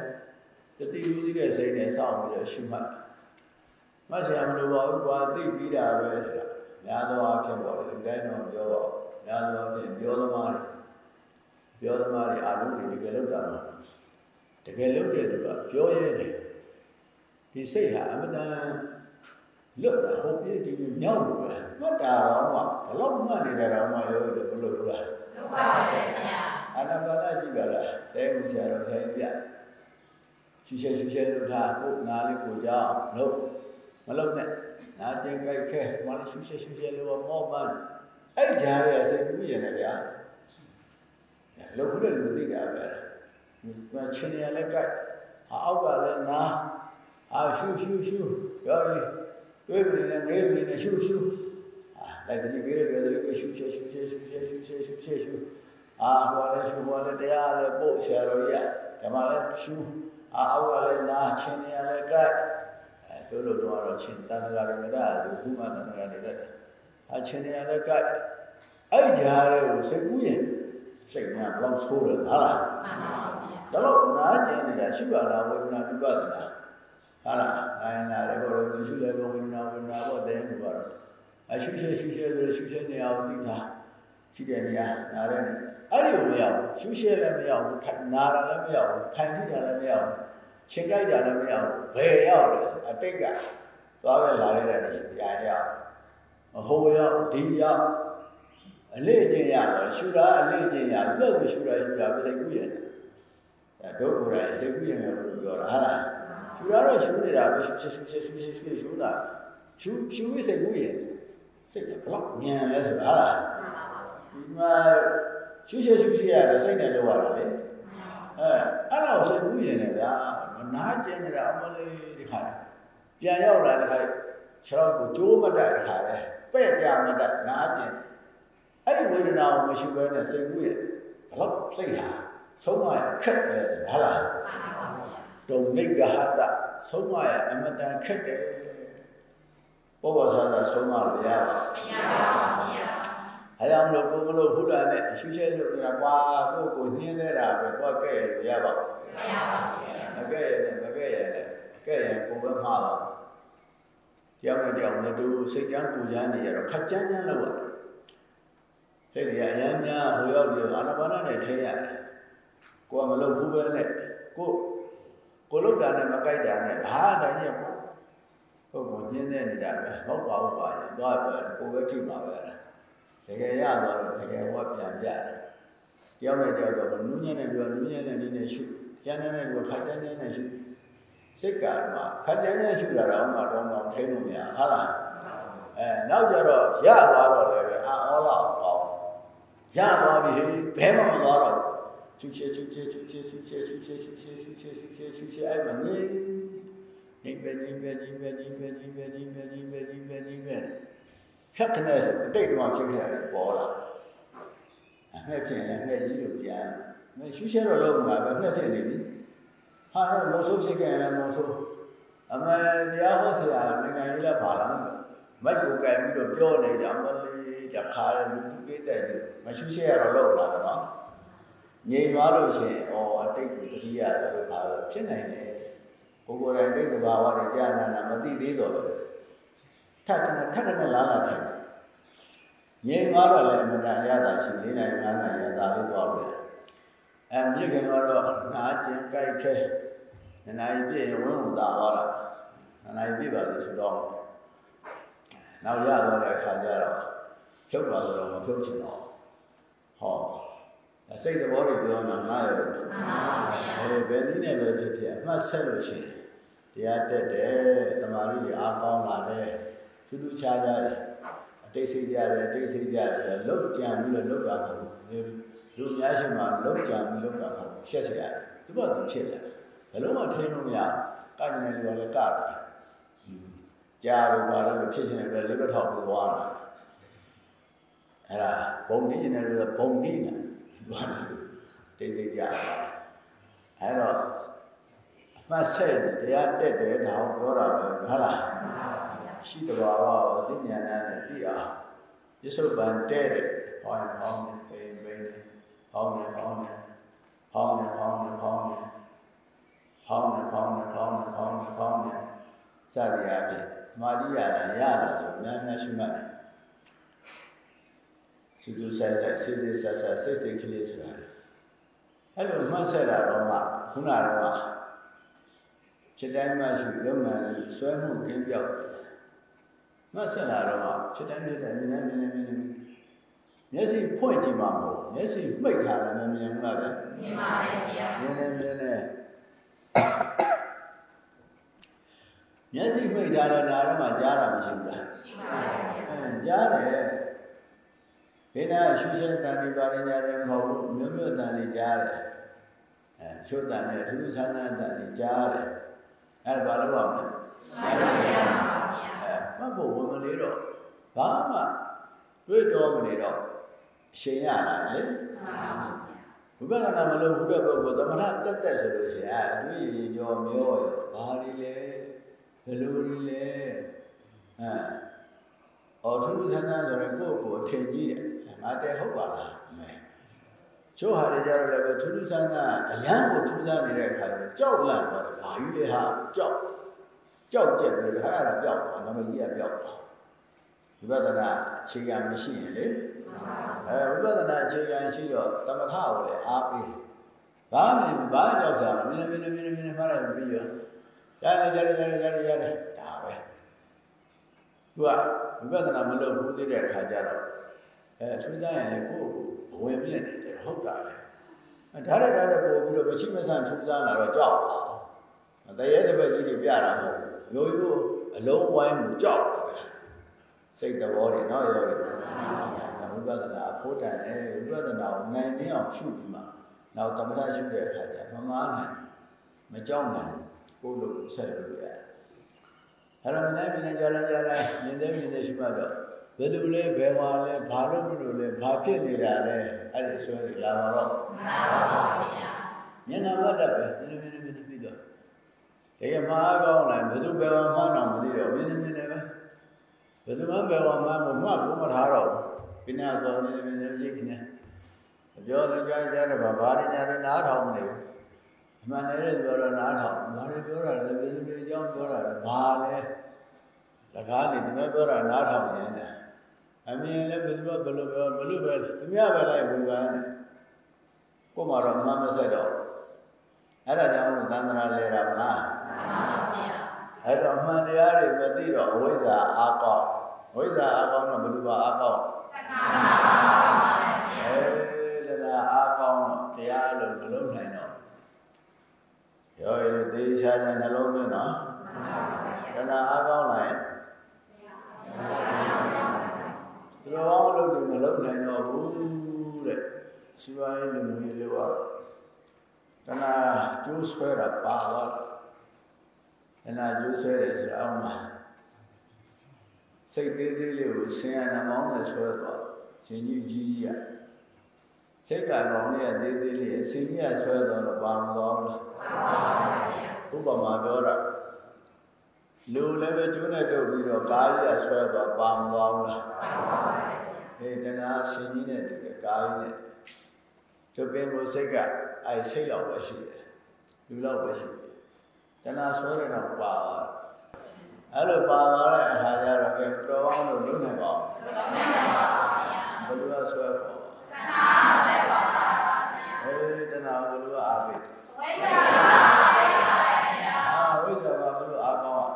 Speaker 1: တတိယစီးတဲ့စိတ်နဲ့စောင့်ပြီးတော့ရှုမှတ်မှတ်ရမလို့ပါဘူးကွာသိပြီးတာပဲဆိုတာ များသောအားဖြင့်ပေါ်တယ်ဒီတိုင်းတော့ပြောပါဦးများသောအားဖြင့်ပြောသမားတွေပြောသမားတွေအာလုံးတွေတကယ်လောက်တာမဟုတ်တကယ်လောက်တဲ့သူကပြောရဲတယ်ဒီစိတ်ဟာအမတန်လွတ်တာဟိုပြည့်ဒီပြည့်မြောက်လို့ပဲမှတ်တာတော့မှဘလောက်မှတ်နေတာတော့မှရောတယ်မလို့ဘူးလား
Speaker 2: လုပ်ပါရဲ့ဗျာ
Speaker 1: အာနာပါနကြည့်ပါလားတဲမှုဆရာတော်ခိုင်းပြရှူရှဲရှူရှဲလုပ်ထားကိုနားလေးကိုကြောင်းလုပ်မလုပ်နဲ့ နားကျင်ကြိုက်ခဲမလေးရှူရှဲရှူရှဲလုပ်မောပန်းအဲ့ကြားရစိတ်ကူးရတယ်ဗျာလုပ်ခုလည်းလူသိတာပဲမချင်းရလည်းကြိုက်အောက်ကလည်းနားအာရှူရှူရှူပြောပြီးတွေးပြီးလည်းငေးပြီးလည်းရှူရှူအာလိုက်တတိပေးရတယ်တတိရှူရှဲရှူရှဲရှူရှဲရှူရှဲရှူရှဲရှူအာဟောလည်းရှုဟောလည်းတရားလည်းပို့ဆရာတော်ကြီးဓမ္မလည်းရှုအာအောက်ကလည်းနာချင်းနေရလည်းကြိုက်အဲ တို့လိုတော့တော့ချင်းတန်ခါလည်းမရဘူးဘုမတန်ခါလည်းရတယ်အချင်းနေရလည်းကြိုက်အဲ့ကြားတွေကိုစိတ်ကူးရင်စိတ်များဘလောက်ဆိုးတယ်ဟာလား
Speaker 2: မှန်ပါဗျာ
Speaker 1: တော့နာကျင်နေတာရှုရတာဝေဒနာဒုက္ခသနာဟာလားနိုင်လာတယ်ဘောလို့ရှုလည်းဝေဒနာဝေဒနာဘောတဲမှုကတော့အရှုရှဲရှုရှဲဆိုရှုရှဲနေအောင်သိတာရှိတဲ့နေရာနားတဲ့နေအဲ့ဒီကိုမရဘူးရှုရှဲလည်းမရဘူးထိုင်နာတာလည်းမရဘူးထိုင်ကြည့်တာလည်းမရဘူး ခြင်ကြိုက်တာလည်းမရဘူးဘယ်ရောက်လဲအတိတ်ကသွားပဲလာခဲ့တဲ့နေပြန်ရောက်မဟုတ်ရောက်ဒီရောက်အလေ့ကျင့်ရတယ်ရှူတာအလေ့ကျင့်ရလွတ်ပြီးရှူတာရှူတာပဲစိတ်ကူးရတယ်အဲဒုက္ခရယ်စိတ်ကူးရတယ်လို့ပြောတာဟာလားရှူတာတော့ရှူနေတာပဲရှူရှူရှူရှူရှူရှူရှူတာရှူရှူပြီးစိတ်ကူးရတယ်စိတ်ကဘလောက်ညံလဲဆိုတာဟာလားဒီမှာရှူရှူရှူရှူရတယ်စိတ်နဲ့လုပ်ရတာလေအဲအဲ့လောက်စိတ်ကူးရတယ်ဗျာ နာကျင်နေတာအမလေးဒီခါပြန်ရောက်လာတဲ့ခါခြေတော့ကိုကြိုးမတက်တဲ့ခါပဲပဲ့ကြမတက်နာကျင်အဲ့ဒီဝေဒနာကိုမရှိဘဲနဲ့စိတ်ကူးရင်ဘလောက်စိတ်ဟာဆုံးမရခက်တယ်ဟာလား
Speaker 2: မှန်ပါဗျာ
Speaker 1: ဒုံနိဂဟတဆုံးမရအမတန်ခက်တယ်ဘောဘောဆာဆာဆုံးမလို့ရပါ
Speaker 2: မရပါဗျာ
Speaker 1: အဲကြောင့်မလို့ကိုမလို့ဖုဒ္ဓနဲ့အရှုရှဲလို့နေတာကွာကိုကိုညင်းနေတာပဲတော့ကဲ့ရလို့ရပါဘူး
Speaker 2: မရပါဗျာ
Speaker 1: မကဲ့ရနဲ့မကဲ့ရနဲ့ကဲ့ရင်ကိုပဲမှားပါတယောက်နဲ့တယောက်နဲ့တူစိတ်ကြမ်းကိုကြမ်းနေရတော့ခက်ကြမ်းကြမ်းလို့ရတယ်ဟဲ့ဒီအရမ်းများဟိုရောက်ပြီးအာနာပါနနဲ့ထိရတယ်ကိုကမလုပ်ဘူးပဲနဲ့ကိုကိုလုတ်တာနဲ့မကြိုက်တာနဲ့ဟာတိုင်းရပေါ့ကိုကိုညင်းနေနေတာပဲဟုတ်ပါဘူးပါရင်တော့ပဲကိုပဲထိပါပဲလားတကယ်ရသွားတော့တကယ်ဟောပြန်ပြတယ်တယောက်နဲ့တယောက်တော့နူးညံ့တဲ့လူကနူးညံ့တဲ့နည်းနဲ့ရှု ကျန်တဲ့လူကခက်ကျန်းကျန်းနဲ့ရှုစိတ်ကမှခက်ကျန်းကျန်းရှုတာတော့မှတော့တော့ထိလို့မရဟုတ်လားအဲနောက်ကြတော့ရသွားတော့လည်းပဲအာဩလာအောင်ရသွားပြီဘဲမှမသွားတော့ရှုရှဲရှုရှဲရှုရှဲရှုရှဲရှုရှဲရှုရှဲရှုရှဲရှုရှဲရှုရှဲအဲ့မှာနေနေပဲနေပဲနေပဲနေပဲနေပဲနေပဲနေပဲနေပဲနေပဲဖြတ်တဲ့ဆိုအတိတ်တော့ဖြစ်ခဲ့တယ်ပေါ်လာအငှက်ဖြစ်ရင်ငှက်ကြီးလို့ပြန် မရှုရှဲတော့လုံးမှာပဲငှက်ဖြစ်နေပြီဟာတော့မောဆိုးဖြစ်ခဲ့ရင်လည်းမောဆိုးအမေတရားဟောဆရာနိုင်ငံရေးလည်းပါလာမိုက်ကိုကြိုင်ပြီးတော့ပြောနေကြမလေးတခါလေလူသူကိတဲ့မရှုရှဲရတော့လုံးလာတော့နော်ငြိမ်သွားလို့ရှိရင်ဩအတိတ်ကိုတတိယတယ်လို့ပါတော့ဖြစ်နိုင်တယ်ကိုယ်ကိုယ်တိုင်တိတ်သဘာဝတွေကြာနာနာမသိသေးတော့လေထပ်ကနေထပ်ကနေလာလာတယ်ငြိမ်သွားတော့လည်းအမှန်တရားရတာရှိ၄နိုင်၅နိုင်ရတာလေးသွားလို့ရတယ် အဲမြင့်ခင်တော့နာကျင်ကြိုက်ခဲနနိုင်ပြည့်ရင်ဝင်းဝင်သာသွားတာနနိုင်ပြည့်ပါလေဆိုတော့နောက်ရသွားတဲ့အခါကျတော့ဖြုတ်ပါဆိုတော့မဖြုတ်ချင်တော့ဟောစိတ်သဘောတွေပြောတာနားရော
Speaker 2: မှန်ပါဗျာ
Speaker 1: အဲဘယ်နည်းနဲ့ပဲဖြစ်ဖြစ်အမှတ်ဆက်လို့ရှိရင်တရားတက်တယ်တမာရီတွေအားကောင်းလာတယ်ထူးထူးခြားခြားတယ်အတိတ်စိတ်ကြတယ်အတိတ်စိတ်ကြတယ်လုတ်ကြံပြီးတော့လုတ်တာမဟုတ်ဘူး လူအများရှိမှလောက်ကြံပြီးလောက်ကပေါ့ချက်စရာသူကသူချက်တယ်ဘယ်လုံးမထိန်လို့မရကိုင်နေလူကလည်းကတယ်ကြားလို့ပါလို့ဖြစ်ရှင်နေပဲလက်ပထောက်ပြီးသွားတာအဲ့ဒါဘုံနေနေလို့ဘုံနေနေသွားတယ်တိတ်စိတ်ကြတာအဲ့တော့အမှတ်ဆက်တရားတက်တယ်ဒါကိုပြောတာပဲဟုတ်လားရှိတဘာဝအသိဉာဏ်နဲ့တိအောင်ပြစ္ဆုတ်ပံတဲ့တဲ့ဟောရင်ဟောင်းတယ် ဟောင်းတယ်ဟောင်းတယ်ဟောင်းတယ်ဟောင်းတယ်ဟောင်းတယ်ဟောင်းတယ်ဟောင်းတယ်ဟောင်းတယ်ဟောင်းတယ်ဟောင်းတယ်စသည်အားဖြင့်မာတိရတာရတာဆိုများများရှိမှတ်တယ်စီတူဆိုင်ဆိုင်စိတ်စိတ်ဆက်ဆက်စိတ်စိတ်ကလေးဆိုတာအဲ့လိုမှတ်ဆက်တာတော့မှခုနကတော့ဖြစ်တိုင်းမှရှိယုံနာကြီးဆွဲမှုကင်းပြောက်တယ်မှတ်ဆက်လာတော့မှဖြစ်တိုင်းဖြစ်တိုင်းမြင်တိုင်းမြင်တိုင်းမြင်တိုင်းမျက်စိဖွင့်ကြည့်မှမဟုတ် မျက်စိမှိတ်ထားလည်းမမြင်ဘူးလားဗျ
Speaker 2: မြင်ပါတယ်ဗျာ
Speaker 1: မြင်တယ်မြင်တယ်မျက်စိမှိတ်ထားလည်းဒါတော့မှကြားတာမရှိဘူးလား
Speaker 2: ရှိပါတယ်ဗျာ
Speaker 1: အဲကြားတယ်ဘိနာရှုရှဲတန်ဒီပါရညာတယ်မဟုတ်ဘူးမြို့မြို့တန်ဒီကြားတယ်အဲရှုတန်နဲ့ထူးထူးဆန်းဆန်းတန်ဒီကြားတယ်အဲဒါဘာလို့ပါမလဲ
Speaker 2: မှန်ပါဗျာမှန်ပါဗျာ
Speaker 1: အဲမှတ်ဖို့ဝင်မလေးတော့ဘာမှတွေ့တော်မနေတော့အ ရှင်ရလာလေ
Speaker 2: မှန်ပါဗျာ
Speaker 1: ဝိပဿနာမလုပ်ဘူးတဲ့ပုဂ္ဂိုလ်သမထတက်တက်ဆိုလို့ရှိရင်အတွေ့အကြုံမျောရောဘာတွေလဲဘယ်လိုတွေလဲအဲအော်ထူးထူးဆန်းဆန်းဆိုရင်ကိုယ့်ကိုယ်အထင်ကြီးတယ်ငါတဲဟုတ်ပါလားမဲချို့ဟာတွေကြတော့လည်းပဲထူးထူးဆန်းဆန်းအရန်ကိုထူးဆန်းနေတဲ့အခါကျတော့ကြောက်လန့်သွားတယ်ဘာကြီးလဲဟာကြောက်ကြောက်ကြက်ပြီးတော့အဲ့ဒါပြောက်သွားနမကြီးကပြောက်သွားဝိပဿနာအခြေခံမရှိရင်လေ
Speaker 2: မှန်ပါဗျာ
Speaker 1: အဲဝိပဿနာအခြေခံရှိတော့တမထကိုလည်းအားပေးတယ်။ဘာမှမဘာကြောက်ကြမလဲမင်းမင်းမင်းမင်းမှလည်းပြီးရော။ရတယ်ရတယ်ရတယ်ရတယ်ရတယ်ဒါပဲ။သူကဝိပဿနာမလုပ်ဘူးသေးတဲ့အခါကျတော့အဲထူးခြားရင်လည်းကိုယ့်ကိုယ်ဝင်ပြည့်နေတယ်ဟုတ်တာလေ။အဲဒါရတဲ့ပို့ပြီးတော့မရှိမဆန်ထူးခြားလာတော့ကြောက်ပါ။တရေတစ်ပတ်ကြီးတွေပြတာမဟုတ်ဘူး။ရိုးရိုးအလုံးဝိုင်းကိုကြောက်တယ်။စိတ်သဘောတွေနော်ရောရော ဝိပဿနာအဖို့တန်တယ်ဝိပဿနာကိုနိုင်နေအောင်ရှုပြီးမှနောက်သမထရှုတဲ့အခါကျမမားနိုင်မကြောက်နိုင်ကိုယ်လိုဆက်လို့ရတယ်အဲ့တော့မနိုင်မနိုင်ကြလားကြလားမြင်သေးမြင်သေးရှုမှတော့ဘယ်လိုလဲဘယ်မှာလဲဘာလို့မလို့လဲဘာဖြစ်နေတာလဲအဲ့ဒီအစွဲတွေလာပါတော့
Speaker 2: မှန်ပါဗျာ
Speaker 1: ဉာဏ်နာမတ်တတ်ပဲမြင်နေမြင်နေပြီးတော့တကယ်မှားကောင်းလားဘယ်သူဘယ်မှာမှားတော့မသိတော့မြင်နေမြင်နေပဲဘယ်သူမှဘယ်မှာမှားကိုမှတ်ကိုမထားတော့ဘူး ပိနာကောမြင်မြင်နေရိတ်နေအပြောလို့ကြားကြားတယ်ဘာဘာတွေညာတွေနားထောင်မနေဘူးအမှန်တည်းတဲ့ပြောတော့နားထောင်ဘာတွေပြောတာလဲဘယ်လိုတွေအကြောင်းပြောတာလဲဘာလဲစကားတွေဒီမဲ့ပြောတာနားထောင်နေတယ်အမြင်လည်းဘယ်သူကဘယ်လိုပြောဘယ်လိုပဲသူများပဲလိုက်ဝေဖန်တယ်ကို့မှာတော့အမှန်မဆက်တော့အဲ့ဒါကြောင့်မို့သန္တရာလဲတာမလား
Speaker 2: မှန်ပါဗျာ
Speaker 1: အဲ့တော့အမှန်တရားတွေမသိတော့အဝိဇ္ဇာအားကောင်းဝိဇ္ဇာအားကောင်းတော့ဘယ်လိုပါအားကောင်း
Speaker 2: မှန်ပါဗျာ
Speaker 1: အဲတဏှာအားကောင်းတော့တရားလို့မလုံးနိုင်တော့ရောရည်သေးချာချာနှလုံးသွင်းနော်
Speaker 2: မှန်ပါဗျာ
Speaker 1: တဏှာအားကောင်းလာရင်ဒီလိုအောင်လို့ဒီမလုံးနိုင်တော့ဘူးတဲ့ရှိပါရဲ့လူမျိုးလေးကတော့တဏှာကျိုးဆွဲတာပါသွားတဏှာကျိုးဆွဲတယ်ဆိုတာအောင်မှာစိတ်သေးသေးလေးကိုဆင်းရဲနှမောင်းနဲ့ဆွဲသွား ရှင်ကြီးကြီးကြီးอ่ะစိတ်ကတော့လေးကသေးသေးလေးဆင်းရဲဆွဲသွားတော့ပါမသွားဘူးလားဥပမာပြောတာလူလည်းပဲကျိုးနဲ့တုပ်ပြီးတော့ကားကြီးကဆွဲသွားပါမသွားဘူးလားအေးတဏှာရှင်ကြီးနဲ့တူတယ်ကားကြီးနဲ့သူပင်ကိုစိတ်ကအဲစိတ်လောက်ပဲရှိတယ်လူလောက်ပဲရှိတယ်တဏှာဆွဲတဲ့တော့ပါသွားအဲ့လိုပါသွားတဲ့အခါကျတော့ကဲတော်အောင်လို့လုံးနိုင်ပါအောင် ဘယ်လိုလဲဆွဲပေါ်အေးတဏှာကိုဘယ်လိုအားပေးအာဝိဇ္ဇာကဘယ်လိုအားကောင်းอ่ะ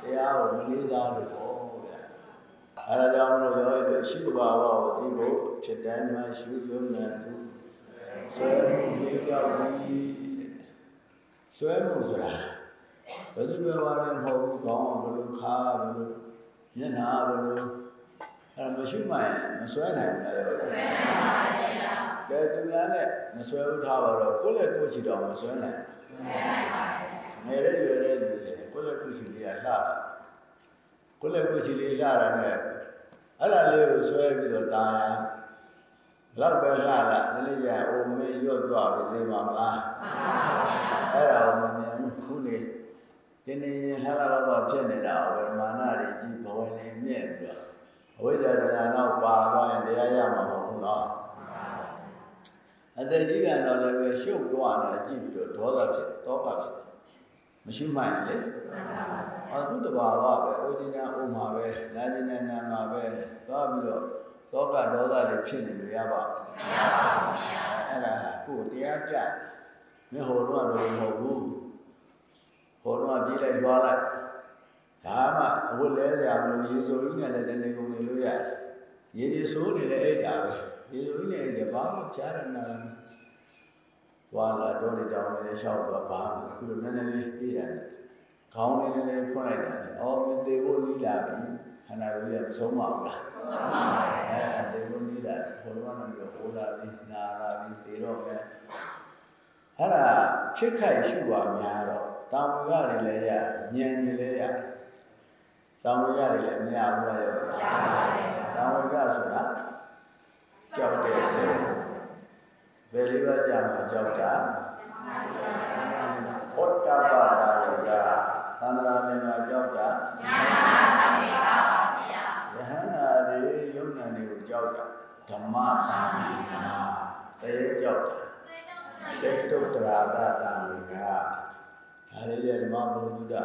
Speaker 1: တရားကိုမလေးစားလို့ပေါ့ဗျာအဲဒါကြောင့်မလို့ရောလို့ရှိတဘာဝကိုဒီကိုဖြစ်တိုင်းမှရှုယုံနဲ့သူဆွဲမှုကြီးကြောက်ပြီးတဲ့ဆွဲမှုဆိုတာဘယ်သူပဲဝါလည်းမဟုတ်ဘူးကောင်းဘယ်လိုခါဘယ်လိုမျက်နှာဘယ်လို အဲမရှိမှရင်မဆွဲနိုင်ဘူးရောဆွဲနိုင်ပါဗျာကဲသူများနဲ့မဆွဲဘူးထားပါတော့ကိုယ့်လက်ကိုယ်ချီတော့မဆွဲနိုင်ဘူးဆွဲနိုင်ပါဗျာငယ်တဲ့ရွယ်တဲ့လူတွေကိုယ့်လက်ကိုယ်ချီလေးကလှတာကိုယ်လည်းကိုယ်ချီလေးလှတာနဲ့အဲ့ဒါလေးကိုဆွဲပြီးတော့တာယာလောက်ပဲလှလာနည်းနည်းကြာအိုမေးရွတ်သွားပြီသိပါမလားအဲ့ဒါကိုမမြင်ဘူးခုနေတင်းနေရင်လှလှပါပါဖြစ်နေတာပဲမာနတွေကြီးဘဝနေမြင့် အဝိဇ္ဇာတဏှာနောက်ပါသွားရင်တရားရမှာမဟုတ်ဘူးနော်အသက်ကြီးပြန်တော့လည်းပဲရှုပ်သွားတာကြည့်ပြီးတော့ဒေါသဖြစ်တယ်တောကဖြစ်တယ်မရှိမှန်လေအတုတဘာဝပဲအိုဂျင်နာအိုမှာပဲနာဂျင်နာနာမှာပဲသွားပြီးတော့တောကဒေါသတွေဖြစ်နေလို့ရပါမရပါဘူးအဲ့ဒါကိုတရားပြမင်းဟိုတော့တော့မဟုတ်ဘူးဟိုတော့ပြေးလိုက်ကြွားလိုက် ဒါမှအဝတ်လဲကြမလို့ရေစိုးကြီးနဲ့လည်းတနေကုန်နေလို့ရတယ်ရေဒီဆိုးနေလည်းအဲ့ဒါပဲရေစိုးကြီးနဲ့အဲ့ဒါဘာမှဖြားရနာလည်းွာလာတော့နေတောင်းနေရှောက်တော့ဘာမှအခုလိုနည်းနည်းလေးပြေးရတယ်ခေါင်းလေးနည်းနည်းဖွင့်လိုက်တာလေအော်မသေးဖို့နီးလာပြီခန္ဓာကိုယ်ကမဆုံးပါဘူးလားဆုံးပါပါအဲသေဖို့နီးလာဘုရားနာမျိုးဟိုလာပြီနာလာပြီသေတော့မယ်အဲ့ဒါဖြစ်ခိုက်ရှုပါများတော့တာဝေကတွေလည်းရဉာဏ်တွေလည်းရတာ ဝေကတွေလည်းမရဘူးလားရောတာဝေကဆိုတာကြောက်တဲ့စိတ်ဘယ်လေးပါးကြာမှာကြောက်တာဟောတ္တပတာဝေကသန္တရာမေမှာကြောက်တာညာနာသမေကပါဗျာယဟန္တာတွေယုံနာတွေကိုကြောက်တာဓမ္မတံဝေကတရေကြောက်တာစိတ်တုတ္တရာတတံဝေကဒါလေးရဓမ္မဘုဒ္ဓဒါ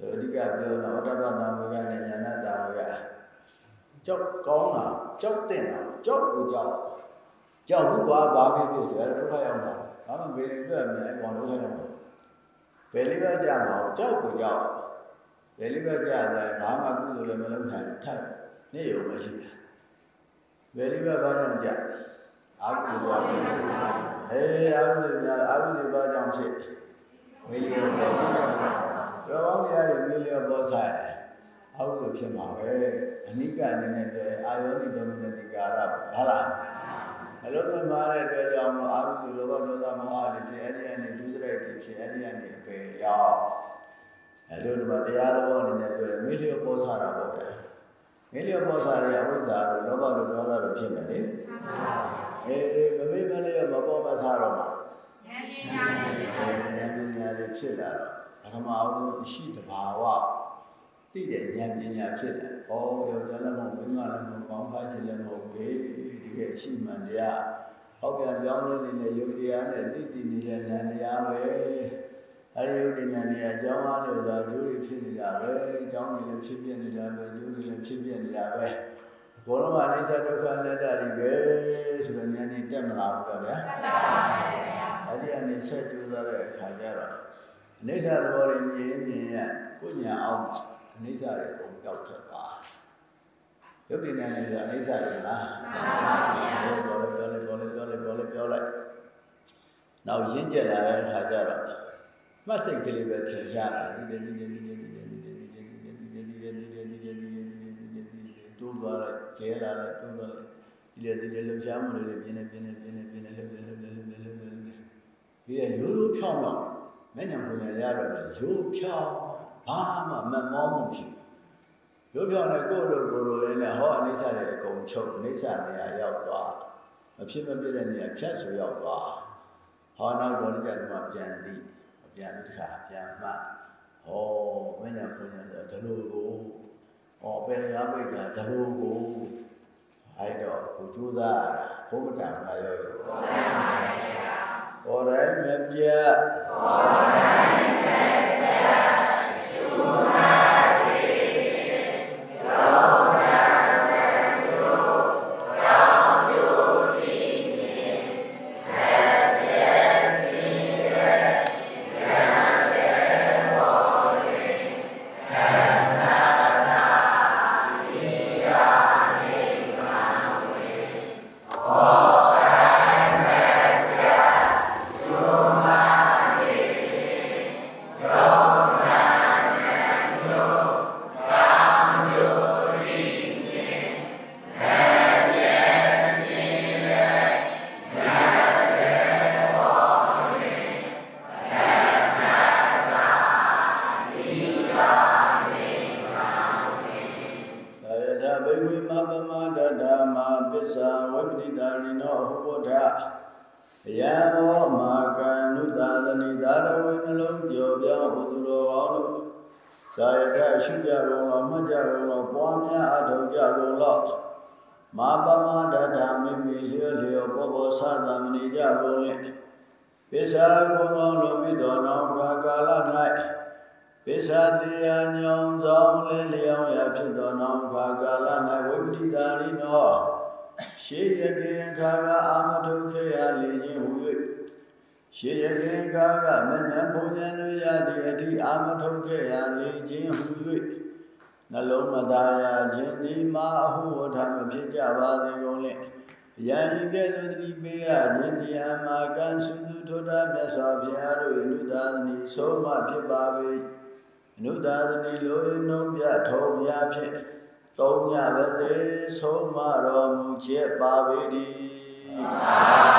Speaker 1: အဓိကပြောတာဝတ္တပတံဝေကနဲ့ညာနာတံဝေကကြောက်ကောင်းတာကြောက်တဲ့တာကြောက်ကိုကြောက်ကြောက်ဘူးကွာဘာဖြစ်ဖြစ်ဆိုရဒုက္ခရောက်တာဘာမှဘယ်လိုတွေ့မလဲအကောင်ဒုက္ခရောက်တာဘယ်လေးပဲကြာမှာကြောက်ကိုကြောက်ဘယ်လေးပဲကြာတယ်ဘာမှကုသိုလ်လည်းမလုပ်နိုင်ထပ်နေရုံပဲရှိတယ်ဘယ်လေးပဲဘာကြောင့်ကြာအာဟုဇောအေးအာဟုဇေများအာဟုဇေဘာကြောင့်ဖြစ်ဝိလျောပေါ်ရှိတယ် တော်ကောင်းတရားတွေဝိလျောပေါ်ဆိုင်အာဟုဇေဖြစ်မှာပဲအနိကအနေနဲ့ပြောအာယောနိသမနတိကာရဟုတ်လားအလုံးစုံမှားတဲ့အတွက်ကြောင့်မို့အာဟုလောဘဒေါသမောဟတွေဖြစ်အဲ့ဒီအနေဒုစရိုက်တွေဖြစ်အဲ့ဒီအနေအပေရောက်အဲ့လိုဒီမှာတရားသဘောအနေနဲ့ပြောရင်မိလျောပေါ်စားတာပေါ့ဗျာမိလျောပေါ်စားတဲ့အဝိဇ္ဇာတို့လောဘတို့ဒေါသတို့ဖြစ်မယ်လေအေးမမေ့မလျောမပေါ်မစားတော့မှဉာဏ်ပညာတွေဖြစ်လာတော့ ပထမအောင်အရှိတဘာဝသိတဲ့ဉာဏ်ပညာဖြစ်လာ။ဩယောက်ျားလည်းမဟုတ်မိန်းမလည်းမဟုတ်ကောင်းခါချင်လည်းမဟုတ်ဘူး။ဒီကအရှိမှန်တရားဟောက်ပြန်ပြောင်းလဲနေတဲ့ယုတ်တရားနဲ့သိသိနေတဲ့ဉာဏ်တရားပဲ။အဲဒီယုတ်တဲ့ဉာဏ်တရားအကြောင်းအားလို့သာကျိုးတွေဖြစ်နေတာပဲ။အကြောင်းတွေလည်းဖြစ်ပြနေတာပဲ။ကျိုးတွေလည်းဖြစ်ပြနေတာပဲ။ဘောလုံးမှာအိစ္ဆဒုက္ခအနတ္တတွေပဲဆိုတော့ဉာဏ်နဲ့တက်မလာဘူးတော့ဗျာ။တက်ပါပါဗျာ။အဲဒီအနေဆက်ကြိုးစားတဲ့အခါကျတော့ အိစ္ဆသဘောတွေမြင်မြင်ရကိုညာအောင်အိစ္ဆတွေကုန်ပြောက်ထွက်သွားရုပ်တည်နေတယ်ဆိုတာအိစ္ဆတွေလားမှန်ပါဗျာပြောလိုက်ပြောလိုက်ပြောလိုက်ပြောလိုက်ပြောလိုက်ပြောလိုက်နောက်ရင့်ကျက်လာတဲ့အခါကျတော့မှတ်စိတ်ကလေးပဲထင်ရှားတာဒီဒီဒီဒီဒီဒီဒီဒီဒီဒီဒီဒီဒီဒီဒီဒီဒီဒီဒီတိုးသွားလိုက်ကျဲလာလိုက်တိုးသွားလိုက်ဒီလေဒီလေလှူရှားမှုတွေပြင်းနေပြင်းနေပြင်းနေပြင်းနေလှုပ်လှုပ်လှုပ်လှုပ်လှုပ်လှုပ်လှုပ်ဒီရိုးရိုးဖြောင်းတော့ မညံပုံရရတော့ရိုးဖြောင်းဘာမှမမောမှုရှိရုပ်ပြောင်းတဲ့ကိုယ်လိုကိုယ်လိုလေးနဲ့ဟောအိဋ္ဌတွေအကုန်ချုပ်အိဋ္ဌနေရာရောက်သွားမဖြစ်မပြတဲ့နေရာဖြတ်ဆိုရောက်သွားဟောနောက်ဘောဓိကြတုံးပြန်ပြီးပြန်ပြီးတခါပြန်မှတ်ဟောမညာဘုညာဆိုဒလိုကိုဟောပယ်ရပိတ်တာဒလိုကိုအဲ့တော့ကိုကြိုးစားရတာဘုမတံမရောရောပေါ်တိုင်းမပြတ်ပေါ်တို Orajme pia. Orajme pia. တော်မူချက်ပါပေ၏အလုံး